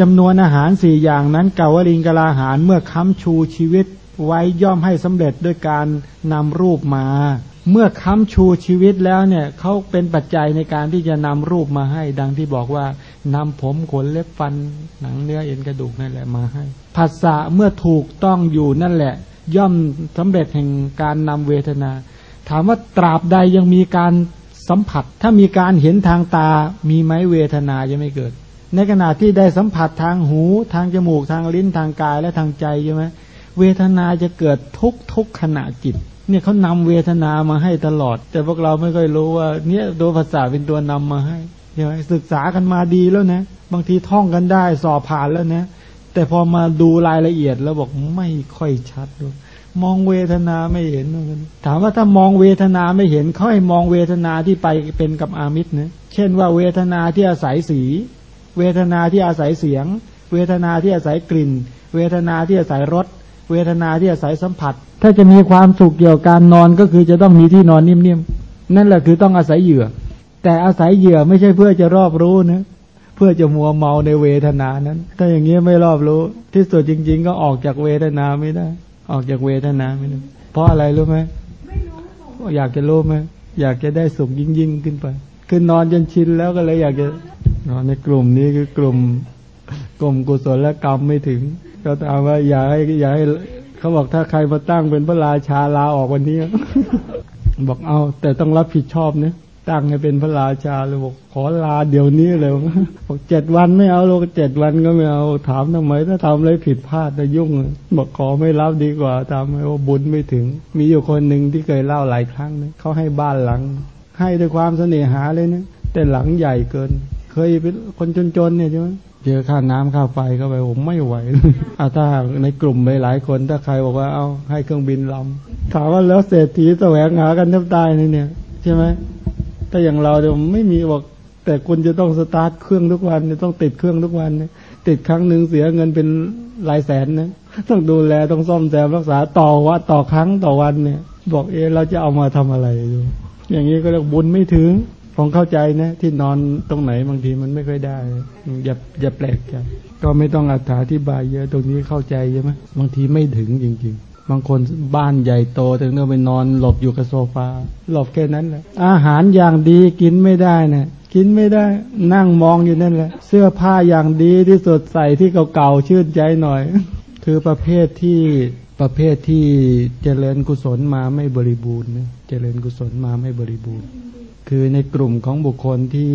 จำนวนอาหารสี่อย่างนั้นเกาวลิงกลาหารเมื่อค้ำชูชีวิต ไว้ย่อมให้สำเร็จด้วยการนำรูปมา เมื่อค้ำชูชีวิตแล้วเนี่ยเขาเป็นปัจจัยในการที่จะนำรูปมาให้ ดังที่บอกว่านำผมขนเล็บฟันหนังเนื้อเอ็นกระดูกนั่นแหละมาให้ภาษาเมื่อถูกต้องอยู่นั่นแหละ ย่อมสำเร็จแห่งการนำเวทนา ถามว่าตราบใดยังมีการ สัมผัสถ้ามีการเห็นทางตามีไหมเวทนาจะไม่เกิด ในขณะที่ได้สัมผัสทางหูทางจมูกทางลิ้นทางกายและทางใจใช่ไหมเวทนาจะเกิดทุกทุกขณะจิต เนี่ยเขานำเวทนามาให้ตลอด แต่พวกเราไม่ค่อยรู้ว่า เนี่ยตัวภาษาเป็นตัวนำมาให้ใช่ไหมศึกษากันมาดีแล้วนะ บางทีท่องกันได้สอบผ่านแล้วนะ แต่พอมาดูรายละเอียดแล้วบอกไม่ค่อยชัดเลย มองเวทนาไม่เห็นถามว่าถ้ามองเวทนาไม่เห็นเขาให้มองเวทนาที่ไปเป็นกับอามิตรนะเช่นว่าเวทนาที่อาศัยสี เวทนาที่อาศัยเสียง เวทนาที่อาศัยกลิ่น เวทนาที่อาศัยรสเวทนาที่อาศัยสัมผัส ถ้าจะมีความสุขเกี่ยวกับการนอนก็คือจะต้องมีที่นอนนิ่มๆนั่นแหละคือต้องอาศัยเหยื่อ แต่อาศัยเหยื่อไม่ใช่เพื่อจะรอบรู้นะเพื่อจะมัวเมาในเวทนานั้น ถ้าอย่างนี้ไม่รอบรู้ ที่สุดจริง ๆ ก็ออกจากเวทนาไม่ได้ ออกจากเวทนาไม่รู้เพราะอะไรรู้ไหมไม่รู้อยากจะรู้ไหมอยากจะได้สุขยิ่งยิ่งขึ้นไป คือนอนจนชินแล้วก็เลยอยากจะนอนในกลุ่มนี้คือกลุ่ม กลุ่มกุศลและกรรมไม่ถึง ก็ถามว่าอยากให้อยากให้เขาบอกถ้าใครมาตั้งเป็นพระราชาลาออกวันนี้ บอกเอา แต่ต้องรับผิดชอบเนี่ย ตั้งให้เป็นพระราชาเลยบอกขอลาเดี๋ยวนี้เลยบอกเจ็ดวันไม่เอาโลกเจ็ดวันก็ไม่เอาถามทำไม ถ้าทำอะไรผิดพลาดจะยุ่ง บอกขอไม่รับดีกว่าทำให้ว่าบุญไม่ถึง มีอยู่คนหนึ่งที่เคยเล่าหลายครั้งนะเขาให้บ้านหลัง ให้ด้วยความเสน่หาเลยนะแต่หลังใหญ่เกิน เคยเป็นคนจนๆเนี่ยใช่ไหมเจอค่าน้ำค่าไฟเข้าไปผมไม่ไหวเลยอาถ้าในกลุ่มไปหลายคนถ้าใครบอกว่าเอาให้เครื่องบินลำถามว่าแล้วเศรษฐีแสวงหากันแทบตายเนี่ย ใช่ไหม ถ้าอย่างเราเดี๋ยวไม่มีบอก แต่คุณจะต้องสตาร์ทเครื่องทุกวันจะต้องติดเครื่องทุกวันติดครั้งหนึ่งเสียเงินเป็นหลายแสนนะต้องดูแลต้องซ่อมแซมรักษาต่อว่าต่อครั้งต่อวันเนี่ย บอกเออเราจะเอามาทำอะไรดูอย่างนี้ก็เรียกบุญไม่ถึงผมเข้าใจนะ ที่นอนตรงไหนบางทีมันไม่ค่อยได้ อย่าอย่าแปลกใจก็ไม่ต้องอธิบายเยอะตรงนี้เข้าใจใช่ไหมบางทีไม่ถึงจริง ๆ บางคนบ้านใหญ่โตถึงต้องไปนอนหลบอยู่กับโซฟา หลบแค่นั้นแหละ อาหารอย่างดีกินไม่ได้นะกินไม่ได้นั่งมองอยู่นั่นแหละ เสื้อผ้าอย่างดีที่สดใสที่เก่าๆชื่นใจหน่อย คือประเภทที่ประเภทที่เจริญกุศลมาไม่บริบูรณ์นะเจริญกุศลมาไม่บริบูรณ์ คือในกลุ่มของบุคคลที่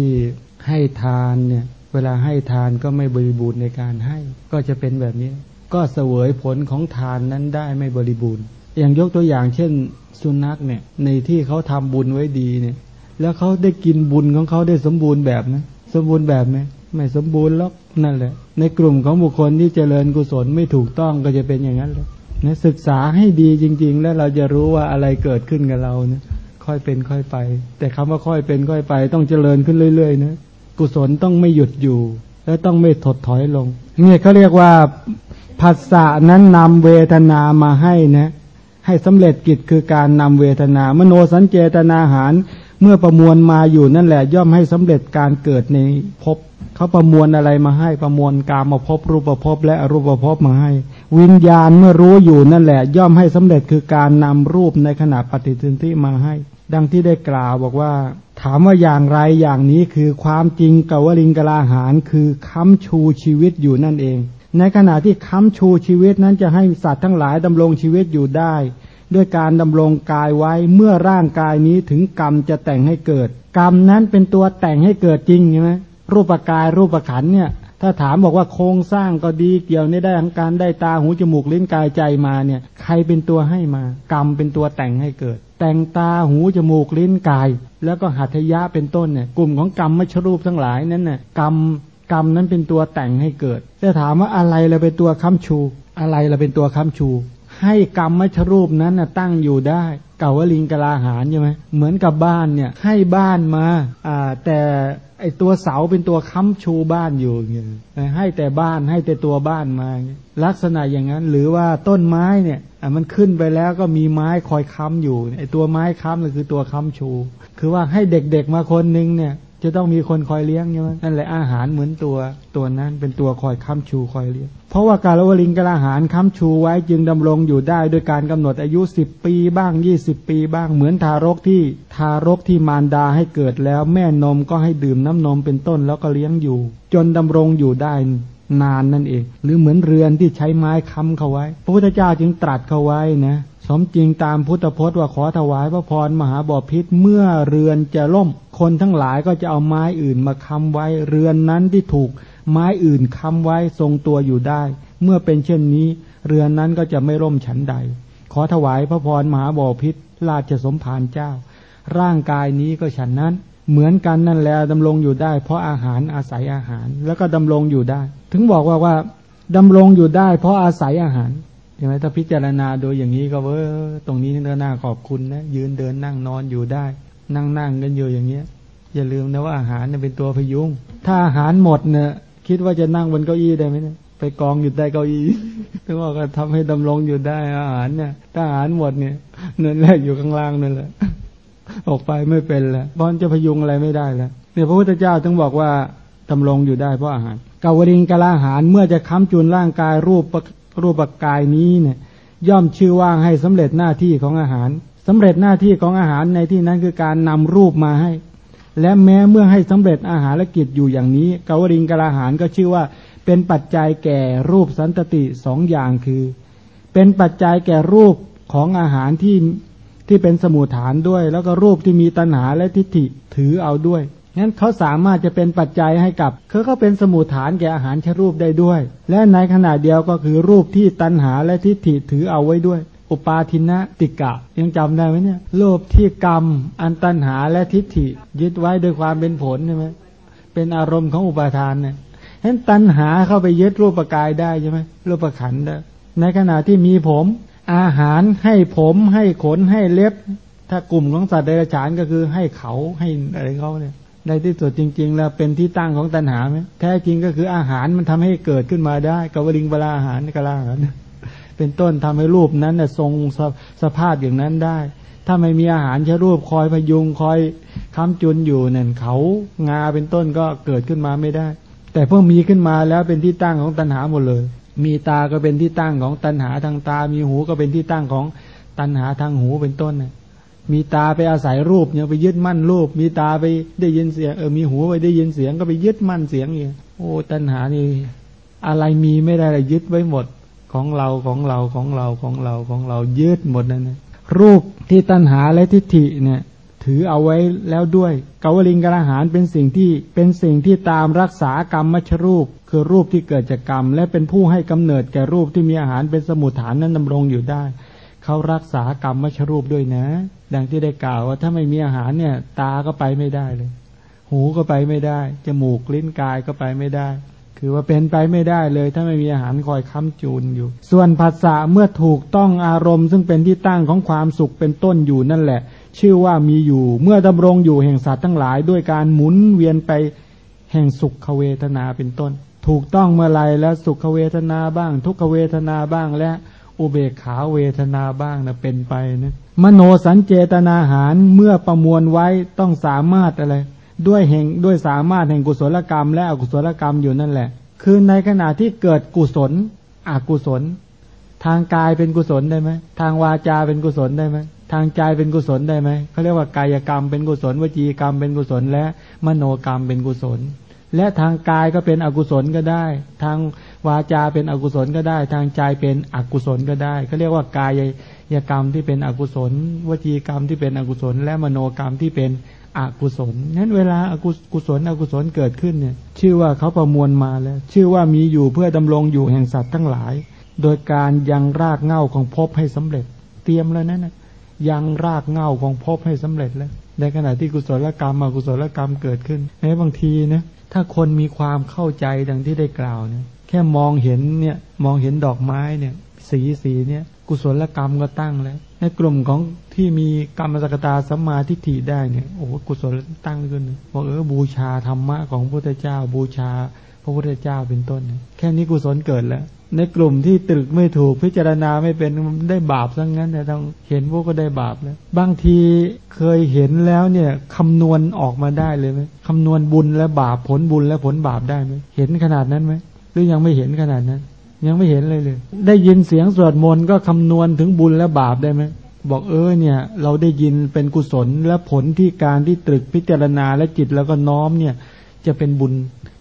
ให้ทานเนี่ย เวลาให้ทานก็ไม่บริบูรณ์ในการให้ ก็จะเป็นแบบนี้ ก็เสวยผลของทานนั้นได้ไม่บริบูรณ์ อย่างยกตัวอย่างเช่น สุนัขเนี่ย ในที่เขาทำบุญไว้ดีเนี่ย แล้วเขาได้กินบุญของเขาได้สมบูรณ์แบบไหมสมบูรณ์แบบไหมไม่สมบูรณ์หรอกนั่นแหละ ในกลุ่มของบุคคลที่เจริญกุศลไม่ถูกต้องก็จะเป็นอย่างนั้นเลยนะศึกษาให้ดีจริง ๆ แล้วเราจะรู้ว่าอะไรเกิดขึ้นกับเราเนี่ยค่อยเป็นค่อยไป แต่คำว่าค่อยเป็นค่อยไป ต้องเจริญขึ้นเรื่อยๆนะกุศลต้องไม่หยุดอยู่ และต้องไม่ถดถอยลงเนี่ยเขาเรียกว่า ภาษานั้นนำเวทนามาให้นะ ให้สำเร็จกิจคือการนำเวทนา มโนสัญเจตนาหาร เมื่อประมวลมาอยู่นั่นแหละ ย่อมให้สำเร็จการเกิดในภพเขาประมวลอะไรมาให้ประมวลกามาพบรูปภพและอรูปภพมาให้ วิญญาณเมื่อรู้อยู่นั่นแหละ ย่อมให้สำเร็จคือการนำรูปในขณะปฏิทินที่มาให้ ดังที่ได้กล่าวบอกว่า ถามว่าอย่างไรอย่างนี้คือความจริงกวลิงกลาหารคือค้ำชูชีวิตอยู่นั่นเอง ในขณะที่ค้ำชูชีวิตนั้นจะให้สัตว์ทั้งหลายดำรงชีวิตอยู่ได้ ด้วยการดำรงกายไว้เมื่อร่างกายนี้ถึงกรรมจะแต่งให้เกิด กรรมนั้นเป็นตัวแต่งให้เกิดจริงใช่ไหมรูปกายรูปขันเนี่ยถ้าถามบอกว่าโครงสร้างก็ดีเกี่ยวในได้ของการได้ตาหูจมูกลิ้นกายใจมาเนี่ยใครเป็นตัวให้มา กรรมเป็นตัวแต่งให้เกิด แต่งตาหูจมูกลิ้นกาย แล้วก็หัตถยะเป็นต้นเนี่ยกลุ่มของกรรมมชรูปทั้งหลายนั้นเนี่ยกรรม กรรมนั้นเป็นตัวแต่งให้เกิดจะถามว่าอะไรเราเป็นตัวค้ำชู อะไรเราเป็นตัวค้ำชู ให้กรรมมชรูปนั้นน่ะตั้งอยู่ได้เก่าวลิงกลาหารใช่ไหมเหมือนกับบ้านเนี่ยให้บ้านมาอ่าแต่ไอตัวเสาเป็นตัวค้ำชูบ้านอยู่เงี้ยให้แต่บ้านให้แต่ตัวบ้านมาลักษณะอย่างนั้น หรือว่าต้นไม้เนี่ยมันขึ้นไปแล้วก็มีไม้คอยค้ำอยู่ไอตัวไม้ค้ำก็คือตัวค้ำชู คือว่าให้เด็กๆมาคนนึงเนี่ย จะต้องมีคนคอยเลี้ยงใช่ไหมนั่นแหละอาหารเหมือนตัวตัวนั้นเป็นตัวคอยค้ำชูคอยเลี้ยง เพราะว่าการวลิงกระหารค้ำชูไว้จึงดำรงอยู่ได้โดยการกำหนดอายุสิบปีบ้างยี่สิบปีบ้างเหมือนทารกที่ทารกที่มารดาให้เกิดแล้ว แม่นมก็ให้ดื่มน้ำนมเป็นต้นแล้วก็เลี้ยงอยู่ จนดำรงอยู่ได้นานนั่นเอง หรือเหมือนเรือนที่ใช้ไม้ค้ำเขาไว้ พระพุทธเจ้าจึงตรัสเขาไว้นะ สมจริงตามพุทธพจน์ว่าขอถวายพระพรมหาบอพิษเมื่อเรือนจะล่ม คนทั้งหลายก็จะเอาไม้อื่นมาค้ำไว้ เรือนนั้นที่ถูกไม้อื่นค้ำไว้ทรงตัวอยู่ได้ เมื่อเป็นเช่นนี้ เรือนนั้นก็จะไม่ร่มฉันใด ขอถวายพระพรมหาบอพิษราชสมภารเจ้า ร่างกายนี้ก็ฉันนั้น เหมือนกันนั่นแหละดำรงอยู่ได้ เพราะอาหารอาศัยอาหารแล้วก็ดำรงอยู่ได้ ถึงบอกว่าว่าดำรงอยู่ได้ เพราะอาศัยอาหาร ใช่ไหมถ้าพิจารณาโดยอย่างนี้ก็เออตรงนี้นี่น่าขอบคุณนะยืนเดินนั่งนอนอยู่ได้ นั่งนั่งกันอยู่อย่างเงี้ย อย่าลืมนะว่าอาหารเนี่ยเป็นตัวพยุงถ้าอาหารหมดเนี่ยคิดว่าจะนั่งบนเก้าอี้ได้ไหมเนี่ยไปกองอยู่ใต้เก้าอี้ถึงว่าก็ทำให้ดำรงอยู่ได้อาหารเนี่ยถ้าอาหารหมดเนี่ยเนินแรกอยู่ข้างล่างนั่นแหละออกไปไม่เป็นแล้วบอนจะพยุงอะไรไม่ได้แล้วเนี่ยพระพุทธเจ้าถึงบอกว่าดำรงอยู่ได้เพราะอาหารกาวริงกะลาอาหารเมื่อจะค้ำจุนร่างกายรูป รูปกายนี้เนี่ย ย่อมชื่อว่างให้สำเร็จหน้าที่ของอาหารสำเร็จหน้าที่ของอาหารในที่นั้นคือการนำรูปมาให้ และแม้เมื่อให้สำเร็จอาหารและกิจอยู่อย่างนี้กาวริงกะลาอาหารก็ชื่อว่า เป็นปัจจัยแก่รูปสันตติสองอย่างคือ เป็นปัจจัยแก่รูปของอาหารที่ที่เป็นสมุทฐานด้วย แล้วก็รูปที่มีตัณหาและทิฏฐิถือเอาด้วย งั้นเขาสามารถจะเป็นปัจจัยให้กับเขาก็เป็นสมุทฐานแก่อาหารชรูปได้ด้วย และในขณะเดียวก็คือรูปที่ตัณหาและทิฏฐิถือเอาไว้ด้วย อุปาทินะติกะ ยังจำได้ไหมเนี่ยรูปที่กรรม อันตัณหาและทิฏฐิ ยึดไว้โดยความเป็นผลใช่ไหมเป็นอารมณ์ของอุปาทานเนี่ยฉะนั้นตัณหาเข้าไปยึดรูปกายได้ใช่ไหมรูปขันได้ในขณะที่มีผม อาหารให้ผมให้ขนให้เล็บ ถ้ากลุ่มของสัตว์เดรัจฉานก็คือให้เขาให้อะไรเขาเนี่ย ในที่สุดจริง ๆ แล้วเป็นที่ตั้งของตัณหาไหมแท้จริงก็คืออาหารมันทำให้เกิดขึ้นมาได้กวลิงเวลาอาหารกลาอาหารเป็นต้นทำให้รูปนั้นน่ทรงสสภาพอย่างนั้นได้ ถ้าไม่มีอาหารชรูปคอยพยุงคอยค้ำจุนอยู่เนี่ยเขางาเป็นต้นก็เกิดขึ้นมาไม่ได้ แต่เพิ่งมีขึ้นมาแล้วเป็นที่ตั้งของตัณหาหมดเลย มีตาก็เป็นที่ตั้งของตัณหาทางตา มีหูก็เป็นที่ตั้งของตัณหาทางหูเป็นต้นเนี่ย มีตาไปอาศัยรูปเนี่ยไปยึดมั่นรูป มีตาไปได้ยินเสียงเออมีหูไปได้ยินเสียงก็ไปยึดมั่นเสียงอย่างโอ้ตัณหานี่อะไรมีไม่ได้เลยยึดไว้หมดของเราของเราของเราของเราของเรายึดหมดนั่นนะรูปที่ตัณหาและทิฏฐิเนี่ย ถือเอาไว้แล้วด้วยกาวลิงกระหารเป็นสิ่งที่เป็นสิ่งที่ตามรักษากรรมมัชรูป คือรูปที่เกิดจากกรรม และเป็นผู้ให้กำเนิดแก่รูปที่มีอาหารเป็นสมุทฐานนั้นดำรงอยู่ได้เขารักษากรรมมัชรูปด้วยนะ ดังที่ได้กล่าวว่าถ้าไม่มีอาหารเนี่ย ตาก็ไปไม่ได้เลย หูก็ไปไม่ได้ จมูกลิ้นกายก็ไปไม่ได้ คือว่าเป็นไปไม่ได้เลย ถ้าไม่มีอาหารคอยค้ำจูนอยู่ ส่วนภาษาเมื่อถูกต้องอารมณ์ ซึ่งเป็นที่ตั้งของความสุขเป็นต้นอยู่นั่นแหละ ชื่อว่ามีอยู่ เมื่อดำรงอยู่แห่งสัตว์ทั้งหลาย ด้วยการหมุนเวียนไปแห่งสุขเวทนาเป็นต้น ถูกต้องเมื่อไรแล้วสุขเวทนาบ้าง ทุกขเวทนาบ้างและอุเบกขาเวทนาบ้างนะเป็นไปนะ มโนสัญเจตนาหารเมื่อประมวลไว้ต้องสามารถอะไร ด้วยแห่งด้วยสามารถแห่งกุศลกรรม และอกุศลกรรมอยู่นั่นแหละ คือในขณะที่เกิดกุศล อกุศล ทางกายเป็นกุศลได้ไหมทางวาจาเป็นกุศลได้ไหมทางใจเป็นกุศลได้ไหมเขาเรียกว่ากายกรรมเป็นกุศลวจีกรรมเป็นกุศลและมโนกรรมเป็นกุศล และทางกายก็เป็นอกุศลก็ได้ ทางวาจาเป็นอกุศลก็ได้ ทางใจเป็นอกุศลก็ได้เขาเรียกว่ากายยกรรมที่เป็นอกุศล วจีกรรมที่เป็นอกุศล และมโนกรรมที่เป็นอกุศลนั้นเวลาอากุศลอกุศลเกิดขึ้นเนี่ย ชื่อว่าเขาประมวลมาแล้ว ชื่อว่ามีอยู่เพื่อดำรงอยู่แห่งสัตว์ทั้งหลาย โดยการยังรากเง่าของภพให้สำเร็จ เตรียมแล้วนั่นนะ ยังรากเง่าของภพให้สำเร็จแล้วในขณะที่กุศลกรรมอกุศลกรรมเกิดขึ้นในบางทีนะถ้าคนมีความเข้าใจดังที่ได้กล่าวเนี่ยแค่มองเห็นเนี่ยมองเห็นดอกไม้เนี่ย สีสีเนี่ย กุศลกรรมก็ตั้งแล้วในกลุ่มของที่มีกรรมสกตาสัมมาทิฏฐิได้เนี่ยโอ้กุศลตั้งขึ้นบอกเออบูชาธรรมะของพระพุทธเจ้า บูชาพระพุทธเจ้าเป็นต้น แค่นี้กุศลเกิดแล้ว ในกลุ่มที่ตรึกไม่ถูกพิจารณาไม่เป็นได้บาปซะงั้น แต่ต้องเห็นพวกก็ได้บาปแล้ว บางทีเคยเห็นแล้วเนี่ยคำนวณออกมาได้เลยไหมคำนวณบุญและบาปผลบุญและผลบาปได้ไหมเห็นขนาดนั้นไหมหรือยังไม่เห็นขนาดนั้น ยังไม่เห็นเลยเลย ได้ยินเสียงสวดมนต์ก็คำนวณถึงบุญและบาปได้ไหมบอกเออเนี่ย เราได้ยินเป็นกุศลและผลที่การที่ตรึกพิจารณาและจิตแล้วก็น้อมเนี่ย จะเป็นบุญ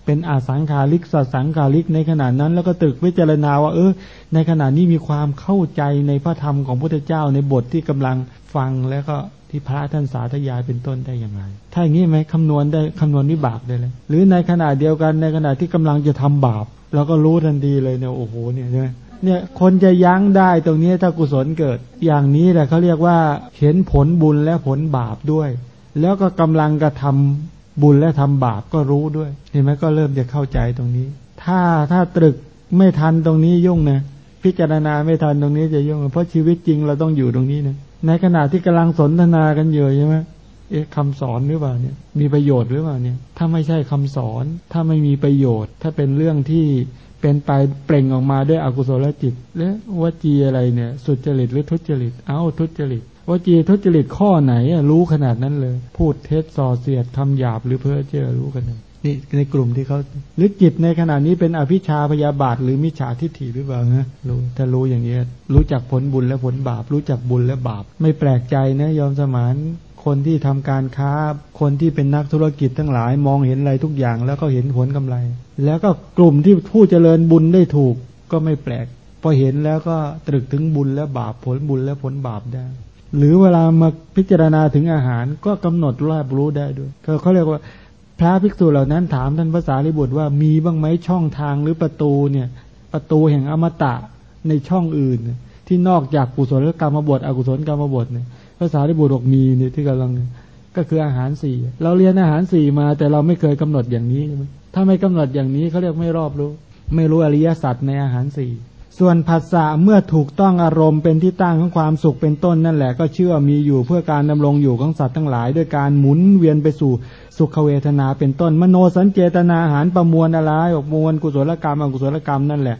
เป็นอาสังขาริกสัสังขาริกในขณะนั้น แล้วก็ตึกพิจารณาว่า เออ ในขณะนี้มีความเข้าใจในพระธรรมของพระเจ้าในบทที่กำลังฟังแล้วก็ที่พระท่านสาธยายเป็นต้นได้อย่างไร ถ้าอย่างนี้ไหมคำนวณได้คำนวณวิบากได้เลย หรือในขณะเดียวกันในขณะที่กำลังจะทำบาปเราก็รู้ทันทีเลยเนี่ยโอ้โหเนี่ยใช่ไหมเนี่ยคนจะยั้งได้ตรงนี้ถ้ากุศลเกิด อย่างนี้แหละเขาเรียกว่าเห็นผลบุญและผลบาปด้วย แล้วก็กำลังกระทำ บุญและทำบาปก็รู้ด้วย เห็นไหมก็เริ่มจะเข้าใจตรงนี้ ถ้าถ้าตรึกไม่ทันตรงนี้ยุ่งนะพิจารณาไม่ทันตรงนี้จะยุ่ง เพราะชีวิตจริงเราต้องอยู่ตรงนี้นะในขณะที่กำลังสนทนากันอยู่ใช่ไหมเอ๊ะคำสอนหรือเปล่าเนี่ย มีประโยชน์หรือเปล่าเนี่ย ถ้าไม่ใช่คำสอน ถ้าไม่มีประโยชน์ ถ้าเป็นเรื่องที่เป็นไปเปล่งออกมาด้วยอกุศลจิต และวจีอะไรเนี่ย สุจริตหรือทุจริต เอ้าทุจริต วจีทุจริตข้อไหนรู้ขนาดนั้นเลย พูดเท็จส่อเสียดทำหยาบหรือเพ้อเจ้อรู้กันนี่ในกลุ่มที่เขาหรือจิตในขณะนี้เป็นอภิชาพยาบาท หรือมิจฉาทิฏฐิหรือเปล่าฮะรู้ถ้ารู้อย่างนี้รู้จักผลบุญและผลบาป รู้จักบุญและบาป ไม่แปลกใจนะยอมสมานคนที่ทำการค้า คนที่เป็นนักธุรกิจทั้งหลายมองเห็นอะไรทุกอย่าง แล้วก็เห็นผลกำไร แล้วก็กลุ่มที่ผู้เจริญบุญได้ถูกก็ไม่แปลกพอเห็นแล้วก็ตรึกถึงบุญและบาปผลบุญและผลบาปได้ หรือเวลามาพิจารณาถึงอาหารก็กำหนดราบรู้ได้ด้วยเขาเรียกว่าพระภิกษุเหล่านั้นถามท่านภาษาลิบุตรว่ามีบ้างไหมช่องทางหรือประตูเนี่ย ประตูแห่งอมตะในช่องอื่น ที่นอกจากกุศลกรรมบทอกุศลกรรมบทเนี่ยภาษาที่บุตรมีเนี่ยที่กำลังก็คืออาหารสี่เราเรียนอาหารสี่มาแต่เราไม่เคยกำหนดอย่างนี้ใช่ไหมถ้าไม่กำหนดอย่างนี้เขาเรียกไม่รอบรู้ ไม่รู้อริยสัจในอาหารสี่ ส่วนผัสสะเมื่อถูกต้องอารมณ์เป็นที่ตั้งของความสุขเป็นต้นนั่นแหละก็เชื่อมีอยู่เพื่อการดำรงอยู่ของสัตว์ทั้งหลาย ด้วยการหมุนเวียนไปสู่สุขเวทนาเป็นต้น มโนสัญเจตนาหารประมวลอะไรออกมวลกุศลกรรมอกุศลกรรมนั่นแหละ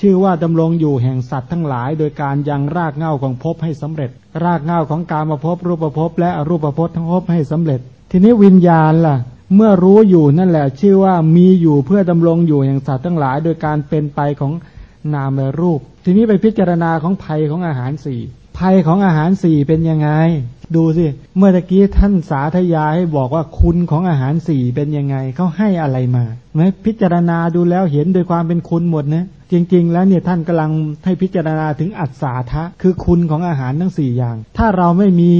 ชื่อว่าดำรงอยู่แห่งสัตว์ทั้งหลาย โดยการยังรากเง้าของภพให้สำเร็จ รากเง้าของการมาภพรูปภพและอรูปภพทั้งภพให้สำเร็จ ทีนี้วิญญาณล่ะเมื่อรู้อยู่นั่นแหละ ชื่อว่ามีอยู่เพื่อดำรงอยู่แห่งสัตว์ทั้งหลาย โดยการเป็นไปของ นามและรูป ทีนี้ไปพิจารณาของภัยของอาหารสี่ภัยของอาหารสี่เป็นยังไง ดูสิ เมื่อกี้ท่านสาธยายให้บอกว่าคุณของอาหารสี่เป็นยังไงเขาให้อะไรมาไหมพิจารณาดูแล้วเห็นโดยความเป็นคุณหมดนะจริง ๆ แล้วเนี่ยท่านกำลังให้พิจารณาถึงอัศาทะคือคุณของอาหารทั้งสี่อย่าง ถ้าเราไม่มี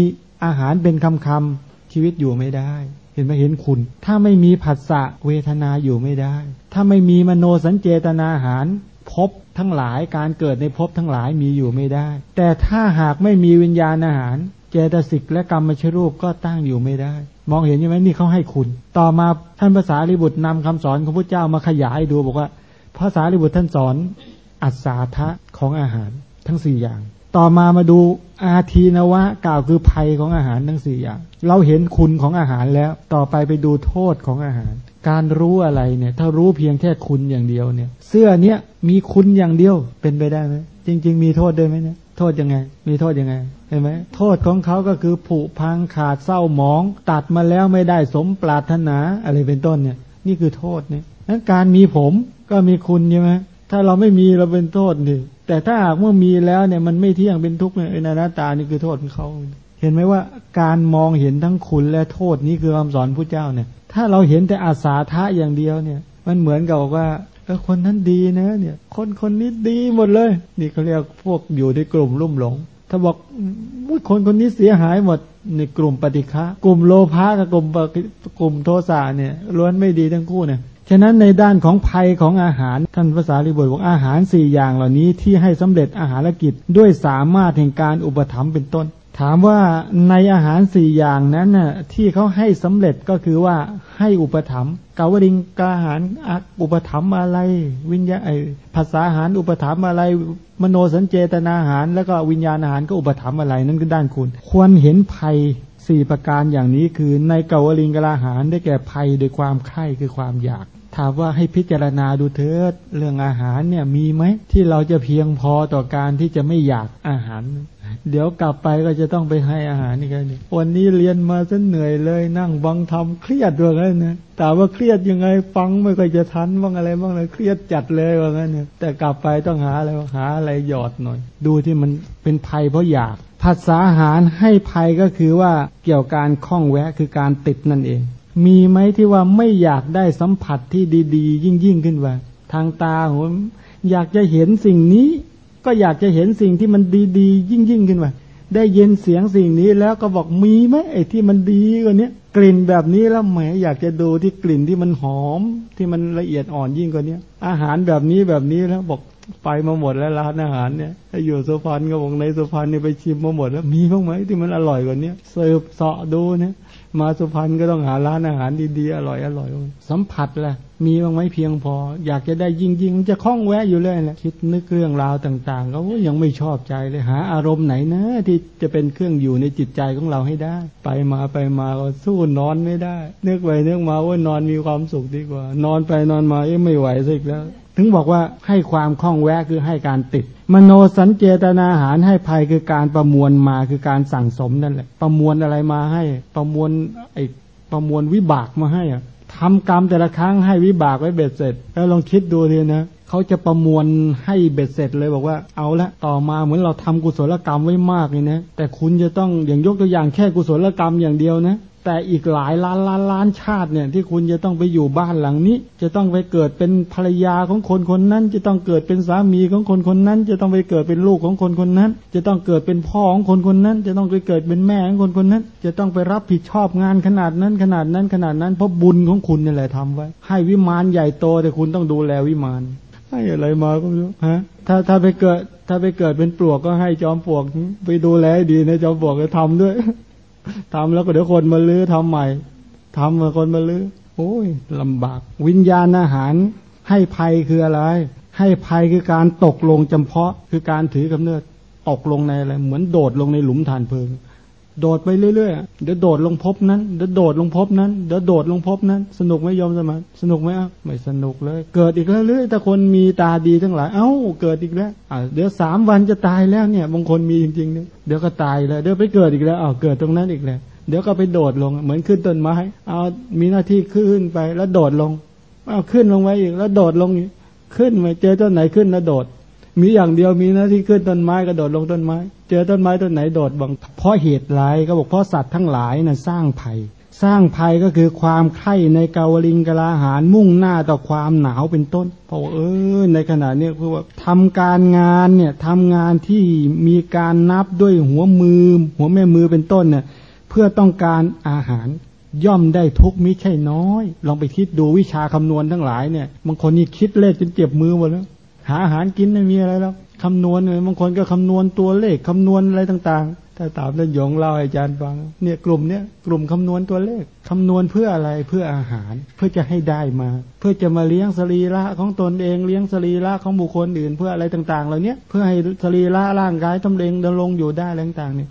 อาหารเป็นคำคำชีวิตอยู่ไม่ได้ เห็นไหมเห็นคุณ ถ้าไม่มีผัสสะเวทนาอยู่ไม่ได้ ถ้าไม่มีมโนสัญเจตนาอาหาร พบทั้งหลายการเกิดในภพทั้งหลายมีอยู่ไม่ได้ แต่ถ้าหากไม่มีวิญญาณอาหาร เจตสิกและกรรมชรูปก็ตั้งอยู่ไม่ได้ มองเห็นใช่ไหมนี่เขาให้คุณ ต่อมาท่านภาษาลิบุตรนำคำสอนของพระเจ้ามาขยายดูบอกว่าภาษาลิบุตรท่านสอนอัศาทะของอาหารทั้งสี่อย่าง ต่อมามาดูอาทีนวะกล่าวคือภัยของอาหารทั้งสี่อย่าง เราเห็นคุณของอาหารแล้วต่อไปไปดูโทษของอาหาร การรู้อะไรเนี่ย ถ้ารู้เพียงแค่คุณอย่างเดียวเนี่ย เสื้อเนี้ยมีคุณอย่างเดียวเป็นไปได้ไหมจริง ๆ มีโทษด้วยไหมเนี่ยโทษยังไง มีโทษยังไงเห็นไหมโทษของเขาก็คือผุพังขาดเศร้าหมอง ตัดมาแล้วไม่ได้สมปรารถนาอะไรเป็นต้นเนี่ย นี่คือโทษเนี่ยนั้นการมีผมก็มีคุณใช่ไหมถ้าเราไม่มีเราเป็นโทษนี่แต่ถ้าหากเมื่อมีแล้วเนี่ยมันไม่เที่ยงเป็นทุกข์เนี่ยนหน้าตานี่คือโทษของเขา เห็นไหมว่าการมองเห็นทั้งคุณและโทษนี่คือคำสอนพระเจ้าเนี่ย ถ้าเราเห็นแต่อาสาทะอย่างเดียวเนี่ย มันเหมือนกับว่าเออคนนั้นดีนะ เนี่ย คนคนนี้ดีหมดเลย นี่เขาเรียกพวกอยู่ในกลุ่มลุ่มหลง ถ้าบอกคนคนนี้เสียหายหมดในกลุ่มปฏิฆะกลุ่มโลภะกับกลุ่มกลุ่มโทสะเนี่ยล้วนไม่ดีทั้งคู่เนี่ยฉะนั้นในด้านของภัยของอาหารท่านภาษาลิบุตรบอกอาหารสี่อย่างเหล่านี้ที่ให้สำเร็จอาหารกิจด้วยสามารถแห่งการอุปถัมภ์เป็นต้น ถามว่าในอาหารสี่อย่างนั้นน่ะที่เขาให้สำเร็จก็คือว่าให้อุปถัมภ์กาวดิงกาหารอุปถัมภ์อะไร วิญญาไอภาษาอาหารอุปถัมภ์อะไร มโนสัญเจตนาอาหาร แล้วก็วิญญาณอาหารก็อุปถัมภ์อะไรนั่นคือด้านคุณ ควรเห็นภัยสี่ประการอย่างนี้คือในเกาวลิงกาหารได้แก่ภัยโดยความไข้คือความอยาก ถามว่าให้พิจารณาดูเถิดเรื่องอาหารเนี่ยมีไหมที่เราจะเพียงพอต่อการที่จะไม่อยากอาหาร เดี๋ยวกลับไปก็จะต้องไปให้อาหารนี่กันวันนี้เรียนมาซะเหนื่อยเลยนั่งบังทำเครียดด้วยกันนะแต่ว่าเครียดยังไงฟังไม่ค่อยจะทันบ้างอะไรบ้างเลยเครียดจัดเลยว่างั้นเนี่ยแต่กลับไปต้องหาอะไรหาอะไรหยอดหน่อย ดูที่มันเป็นภัยเพราะอยากภาษาอาหารให้ภัยก็คือว่าเกี่ยวการคล้องแวะคือการติดนั่นเอง มีไหมที่ว่าไม่อยากได้สัมผัสที่ดี ๆ ยิ่งยิ่งขึ้นว่าทางตาผมอยากจะเห็นสิ่งนี้ ก็อยากจะเห็นสิ่งที่มันดีๆ ยิ่งยิ่งขึ้นว่าได้ยินเสียงสิ่งนี้แล้วก็บอกมีไหมไอ้ที่มันดีกว่านี้กลิ่นแบบนี้แล้วแหมอยากจะดูที่กลิ่นที่มันหอม ที่มันละเอียดอ่อนยิ่งกว่านี้อาหารแบบนี้แบบนี้แล้วบอกไปมาหมดแล้วร้านอาหารเนี่ยถ้าอยู่สุพรรณก็บอกในสุพรรณนี่ยไปชิมมาหมดแล้วมีบ้างไหมที่มันอร่อยกว่านี้เสิร์ฟเสาะดูเนี่ย มาสุพรรณก็ต้องหาร้านอาหารดีๆอร่อยอร่อยสัมผัสแหละมีบ้างไหมเพียงพอ อยากจะได้ยิ่งยิ่งจะคล้องแวะอยู่เลยแหละคิดนึกเรื่องราวต่างๆก็ยังไม่ชอบใจเลยหาอารมณ์ไหนนะที่จะเป็นเครื่องอยู่ในจิตใจของเราให้ได้ ไปมาไปมาก็สู้นอนไม่ได้นึกไปนึกมาว่านอนมีความสุขดีกว่า นอนไปนอนมาเอ้ไม่ไหวสิแล้ว ถึงบอกว่าให้ความคล่องแวะคือให้การติด มโนสัญเจตนาหารให้ภัยคือการประมวลมาคือการสั่งสมนั่นแหละ ประมวลอะไรมาให้ ประมวลไอ้ประมวลวิบากมาให้อะทำกรรมแต่ละครั้งให้วิบากไว้เบ็ดเสร็จ แล้วลองคิดดูทีนะเขาจะประมวลให้เบ็ดเสร็จเลยบอกว่าเอาละต่อมาเหมือนเราทำกุศลกรรมไว้มากเลยนะแต่คุณจะต้องอย่างยกตัวอย่างแค่กุศลกรรมอย่างเดียวนะ แต่อีกหลายล้านล้านล้านชาติเนี่ยที่คุณจะต้องไปอยู่บ้านหลังนี้ จะต้องไปเกิดเป็นภรรยาของคนคนนั้น จะต้องเกิดเป็นสามีของคนคนนั้น จะต้องไปเกิดเป็นลูกของคนคนนั้น จะต้องเกิดเป็นพ่อของคนคนนั้น จะต้องไปเกิดเป็นแม่ของคนคนนั้น จะต้องไปรับผิดชอบงานขนาดนั้นขนาดนั้นขนาดนั้นเพราะบุญของคุณนี่แหละทำไว้ ให้วิมานใหญ่โตแต่คุณต้องดูแลวิมานให้อะไรมาก็ไม่รู้ฮะถ้าถ้าไปเกิดถ้าไปเกิดเป็นปลวกก็ให้จอมปลวก ไปดูแลดีนะจอมปลวกจะทำด้วย ทำแล้วก็เดี๋ยวคนมาลื้อทำใหม่ทำมาคนมาลื้อโอ้ยลำบาก วิญญาณอาหาร ให้ภัยคืออะไร ให้ภัยคือการตกลงจำเพาะคือการถือกำเนิดตกลงในอะไรเหมือนโดดลงในหลุมฐานเพลิง โดดไปเรื่อยๆ เดี๋ยวโดดลงพบนั้น เดี๋ยวโดดลงพบนั้น เดี๋ยวโดดลงพบนั้น สนุกไหมยอมสมาสนุกไหมอะไม่สนุกเลย เกิดอีกแล้วเรื่อยแต่คนมีตาดีทั้งหลาย เอ้า เกิดอีกแล้วอ่าเดี๋ยวสามวันจะตายแล้วเนี่ย บางคนมีจริงๆเนี่ยเดี๋ยวก็ตายแล้ว เดี๋ยวไปเกิดอีกแล้วอ้าวเกิดตรงนั้นอีกแล้ว เดี๋ยวก็ไปโดดลง เหมือนขึ้นต้นไม้ เอามีหน้าที่ขึ้นไปแล้วโดดลง เอาขึ้นลงไว้อีกแล้วโดดลงอีกขึ้นไปเจอต้นไหนขึ้นแล้วโดด มีอย่างเดียวมีหน้าที่ขึ้นต้นไม้กระโดดลงต้นไม้ เจอต้นไม้ต้นไหนโดดบังเพราะเหตุไรก็บอกเพราะสัตว์ทั้งหลายนะ่ะสร้างภัย สร้างภัยก็คือความไข่ในกาวลิงกลาหารมุ่งหน้าต่อความหนาวเป็นต้นเพราะเออในขณะนี้คือว่าทำการงานเนี่ยทำงานที่มีการนับด้วยหัวมือ หัวแม่มือเป็นต้นเนี่ยเพื่อต้องการอาหารย่อมได้ทุกมิใช่น้อย ลองไปคิดดูวิชาคำนวณทั้งหลายเนี่ยบางคนนี่คิดเลขจนเจ็บมือหมดแล้ว หาอาหารกินไม่มีอะไรแล้วคำนวณเนี่ยบางคนก็คำนวณตัวเลขคำนวณอะไรต่างๆ ถ้าตามท่านหยงเล่าอาจารย์ฟังเนี่ยกลุ่มเนี้ยกลุ่มคำนวณตัวเลขคำนวณเพื่ออะไรเพื่ออาหารเพื่อจะให้ได้มา เพื่อจะมาเลี้ยงสรีระของตนเองเลี้ยงสรีระของบุคคลอื่น เพื่ออะไรต่างๆเหล่านี้เพื่อให้สรีระร่างกายตำเองดำรงอยู่ได้อะไรต่างๆเนี่ย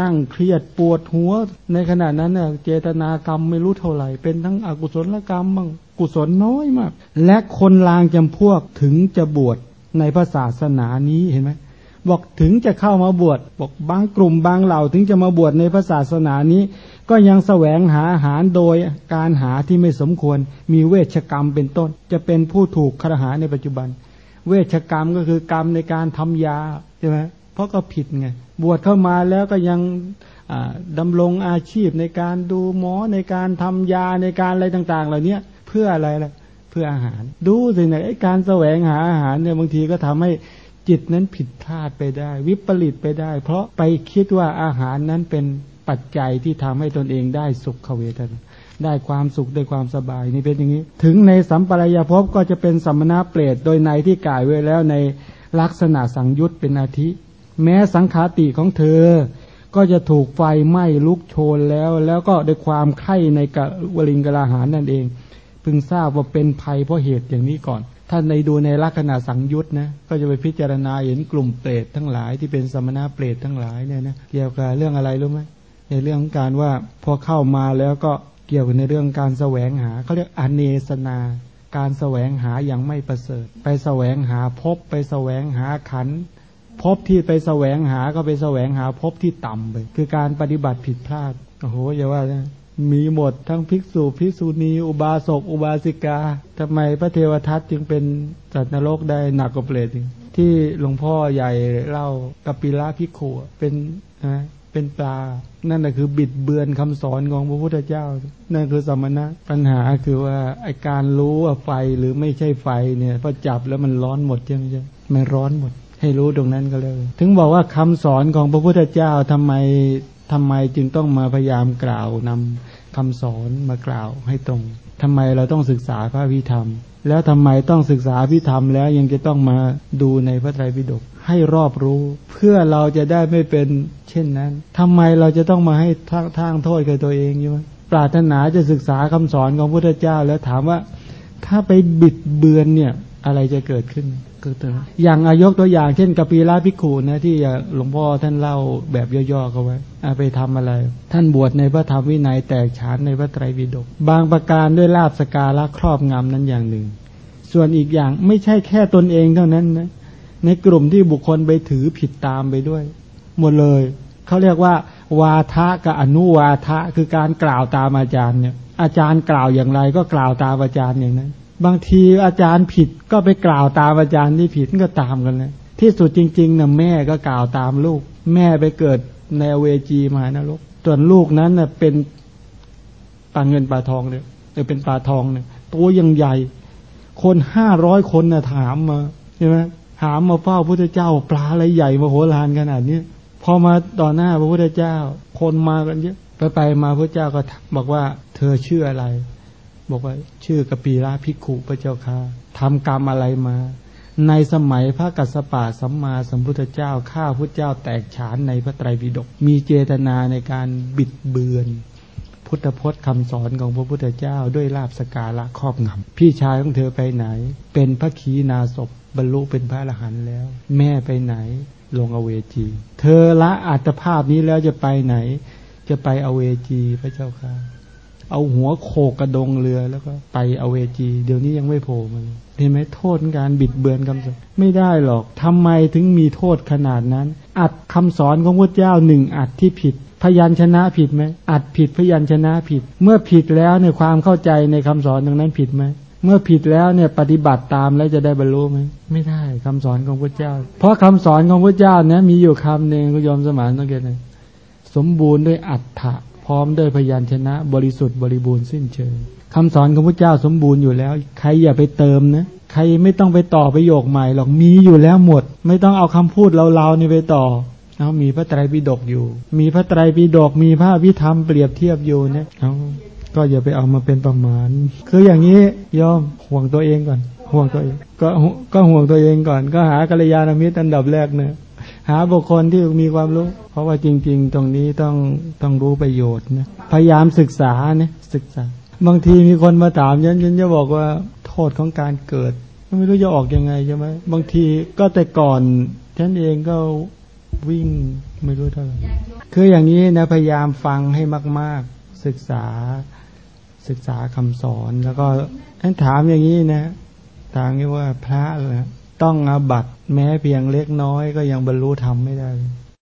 นั่งเครียดปวดหัว ในขณะนั้นเนี่ยเจตนากรรมไม่รู้เท่าไหร่เป็นทั้งอกุศลกรรมบ้าง กุศลน้อยมาก และคนลางจำพวกถึงจะบวชในพระศาสนานี้เห็นไหมบอกถึงจะเข้ามาบวชบอกบางกลุ่มบางเหล่าถึงจะมาบวชในพระศาสนานี้ ก็ยังแสวงหาอาหารโดยการหาที่ไม่สมควร มีเวชกรรมเป็นต้น จะเป็นผู้ถูกครหาในปัจจุบัน เวชกรรมก็คือกรรมในการทำยาใช่ไหมเพราะก็ผิดไงบวชเข้ามาแล้วก็ยังดำรงอาชีพในการดูหมอในการทำยาในการอะไรต่าง ๆ เหล่านี้ เพื่ออะไรล่ะ เพื่ออาหาร ดูสิเนี่ยการแสวงหาอาหารเนี่ยบางทีก็ทำให้จิตนั้นผิดพลาดไปได้ วิปริตไปได้ เพราะไปคิดว่าอาหารนั้นเป็นปัจจัยที่ทำให้ตนเองได้สุขเวทนาได้ความสุขได้ความสบายนี่เป็นอย่างนี้ ถึงในสัมปรายภพก็จะเป็นสัมมนาเปรตโดยในที่กล่าวไว้แล้วในลักษณะสังยุตเป็นอาทิ แม้สังขาติของเธอ ก็จะถูกไฟไหม้ลุกโชนแล้ว แล้วก็ด้วยความไข้ในกวลิงกลาหารนั่นเอง พึงทราบว่าเป็นภัยเพราะเหตุอย่างนี้ก่อนท่านในดูในลักษณะสังยุตนะ ก็จะไปพิจารณาเห็นกลุ่มเปรตทั้งหลายที่เป็นสมณะเปรตทั้งหลายเนี่ยนะ เกี่ยวกับเรื่องอะไรรู้ไหมในเรื่องของการว่าพอเข้ามาแล้วก็เกี่ยวกับในเรื่องการแสวงหาเขาเรียกอเนสนา การแสวงหาอย่างไม่ประเสริฐ ไปแสวงหาพบไปแสวงหาขันพบที่ไปแสวงหาก็ไปแสวงหาพบที่ต่ำไป คือการปฏิบัติผิดพลาด โอ้โหอย่าว่านะ มีหมดทั้งภิกษุภิกษุณี อุบาสก อุบาสิกาทำไมพระเทวทัตจึงเป็นสัตว์นรกได้หนักกว่าเปรตที่หลวงพ่อใหญ่เล่ากับปิลาพิโขเป็นนะเป็นปลา นั่นแหละคือบิดเบือนคำสอนของพระพุทธเจ้า นั่นคือสมณะ ปัญหาคือว่าไอการรู้ว่าไฟหรือไม่ใช่ไฟเนี่ยพอจับแล้วมันร้อนหมดใช่ไหมใช่มันร้อนหมด ให้รู้ตรงนั้นก็เลย ถึงบอกว่าคำสอนของพระพุทธเจ้าทำไม ทำไมจึงต้องมาพยายามกล่าวนำคำสอนมากล่าวให้ตรงทำไมเราต้องศึกษาพระวิธรรม แล้วทำไมต้องศึกษาพิธรรมแล้วยังจะต้องมาดูในพระไตรปิฎกให้รอบรู้ เพื่อเราจะได้ไม่เป็นเช่นนั้นทำไมเราจะต้องมาให้ทางทางโทษกับตัวเองอยู่ไหมปรารถนาจะศึกษาคำสอนของพระพุทธเจ้าแล้วถามว่า ถ้าไปบิดเบือนเนี่ย อะไรจะเกิดขึ้นก็ตัวอย่างอายกตัวอย่างเช่นกปีลาพิคูนะที่หลวงพ่อท่านเล่าแบบย่อๆเขาไว้ไปทำอะไร ท่านบวชในพระธรรมวินัยแตกฉานในพระไตรปิฎกบางประการด้วยลาบสกาละครอบงำนั้นอย่างหนึ่ง ส่วนอีกอย่างไม่ใช่แค่ตนเองเท่านั้นนะในกลุ่มที่บุคคลไปถือผิดตามไปด้วย หมดเลยเขาเรียกว่า วาทะกับอนุวาทะคือการกล่าวตามอาจารย์เนี่ยอาจารย์กล่าวอย่างไรก็กล่าวตามอาจารย์อย่างนั้น บางทีอาจารย์ผิดก็ไปกล่าวตามอาจารย์ที่ผิดก็ตามกันเลยที่สุดจริงๆนะแม่ก็กล่าวตามลูก แม่ไปเกิดในเวจีมหานรกส่วนลูกนั้นเน่ะเป็นปลาเงินปลาทองเนี่ยหรือเป็นปลาทองเนี่ยตัวยังใหญ่ คนห้าร้อยคนน่ะถามมาใช่ไหมถามมาเฝ้าพระพุทธเจ้า ปลาอะไรใหญ่มาโหฬารขนาดนี้พอมาต่อหน้าพระพุทธเจ้า คนมากันเยอะไปไปมาพระเจ้าก็บอกว่า เธอชื่ออะไร บอกว่า ชื่อกปีราภิกขุพระเจ้าค่ะทำกรรมอะไรมา ในสมัยพระกัสสปะสัมมาสัมพุทธเจ้าข้าพุทธเจ้าแตกฉานในพระไตรปิฎกมีเจตนาในการบิดเบือน พุทธพจน์คำสอนของพระพุทธเจ้าด้วยลาบสการะครอบงำพี่ชายของเธอไปไหน เป็นพระขีณาสพบรรลุเป็นพระอรหันต์แล้ว แม่ไปไหน ลงอเวจี เธอละอัตภาพนี้แล้วจะไปไหน จะไปอเวจีพระเจ้าค่ะ เอาหัวโขกกระดงเรือแล้วก็ไปเอเวจี เดี๋ยวนี้ยังไม่โผล่มาเห็นไหมโทษการบิดเบือนคำสอนไม่ได้หรอกทำไมถึงมีโทษขนาดนั้น อัดคำสอนของพระเจ้าหนึ่งอัดที่ผิด พยัญชนะผิดไหมอัดผิดพยัญชนะผิด เมื่อผิดแล้วในความเข้าใจในคำสอนตรงนั้นผิดไหมเมื่อผิดแล้วเนี่ยปฏิบัติตามแล้วจะได้บรรลุไหมไม่ได้คำสอนของพระเจ้า เพราะคำสอนของพระเจ้าเนี่ยมีอยู่คำหนึ่งคุณยอมสมานต้องเกตเลยสมบูรณ์ด้วยอัฏฐะ พร้อมด้วยพยัญชนะ บริสุทธิ์บริบูรณ์สิ้นเชิงคำสอนของพระเจ้าสมบูรณ์อยู่แล้ว ใครอย่าไปเติมนะใครไม่ต้องไปต่อประโยคใหม่หรอกมีอยู่แล้วหมด ไม่ต้องเอาคำพูดเราๆนี่ไปต่อเอามีพระไตรปิฎกอยู่ มีพระไตรปิฎกมีพระวิธรรมเปรียบเทียบอยู่เนี่ยเอาก็อย่าไปเอามาเป็นประมาณ คืออย่างนี้ยอมห่วงตัวเองก่อน ห่วงตัวเอง ก็ก็ห่วงตัวเองก่อน ก็หากัลยาณมิตรอันดับแรกเนี่ย หาบุคคลที่มีความรู้ เพราะว่าจริง ๆ ตรงนี้ต้องต้องรู้ประโยชน์นะพยายามศึกษาเนี่ยศึกษา บางทีมีคนมาถามฉันฉันจะบอกว่าโทษของการเกิด ไม่รู้จะออกยังไงใช่ไหมบางทีก็แต่ก่อนฉันเองก็วิ่งไม่รู้เท่าไหร่คืออย่างนี้นะพยายามฟังให้มาก ๆ ศึกษาศึกษาคำสอนแล้วก็ท่านถามอย่างนี้นะทางนี้ว่าพระ ต้องอาบัตแม้เพียงเล็กน้อยก็ยังบรรลุธรรมไม่ได้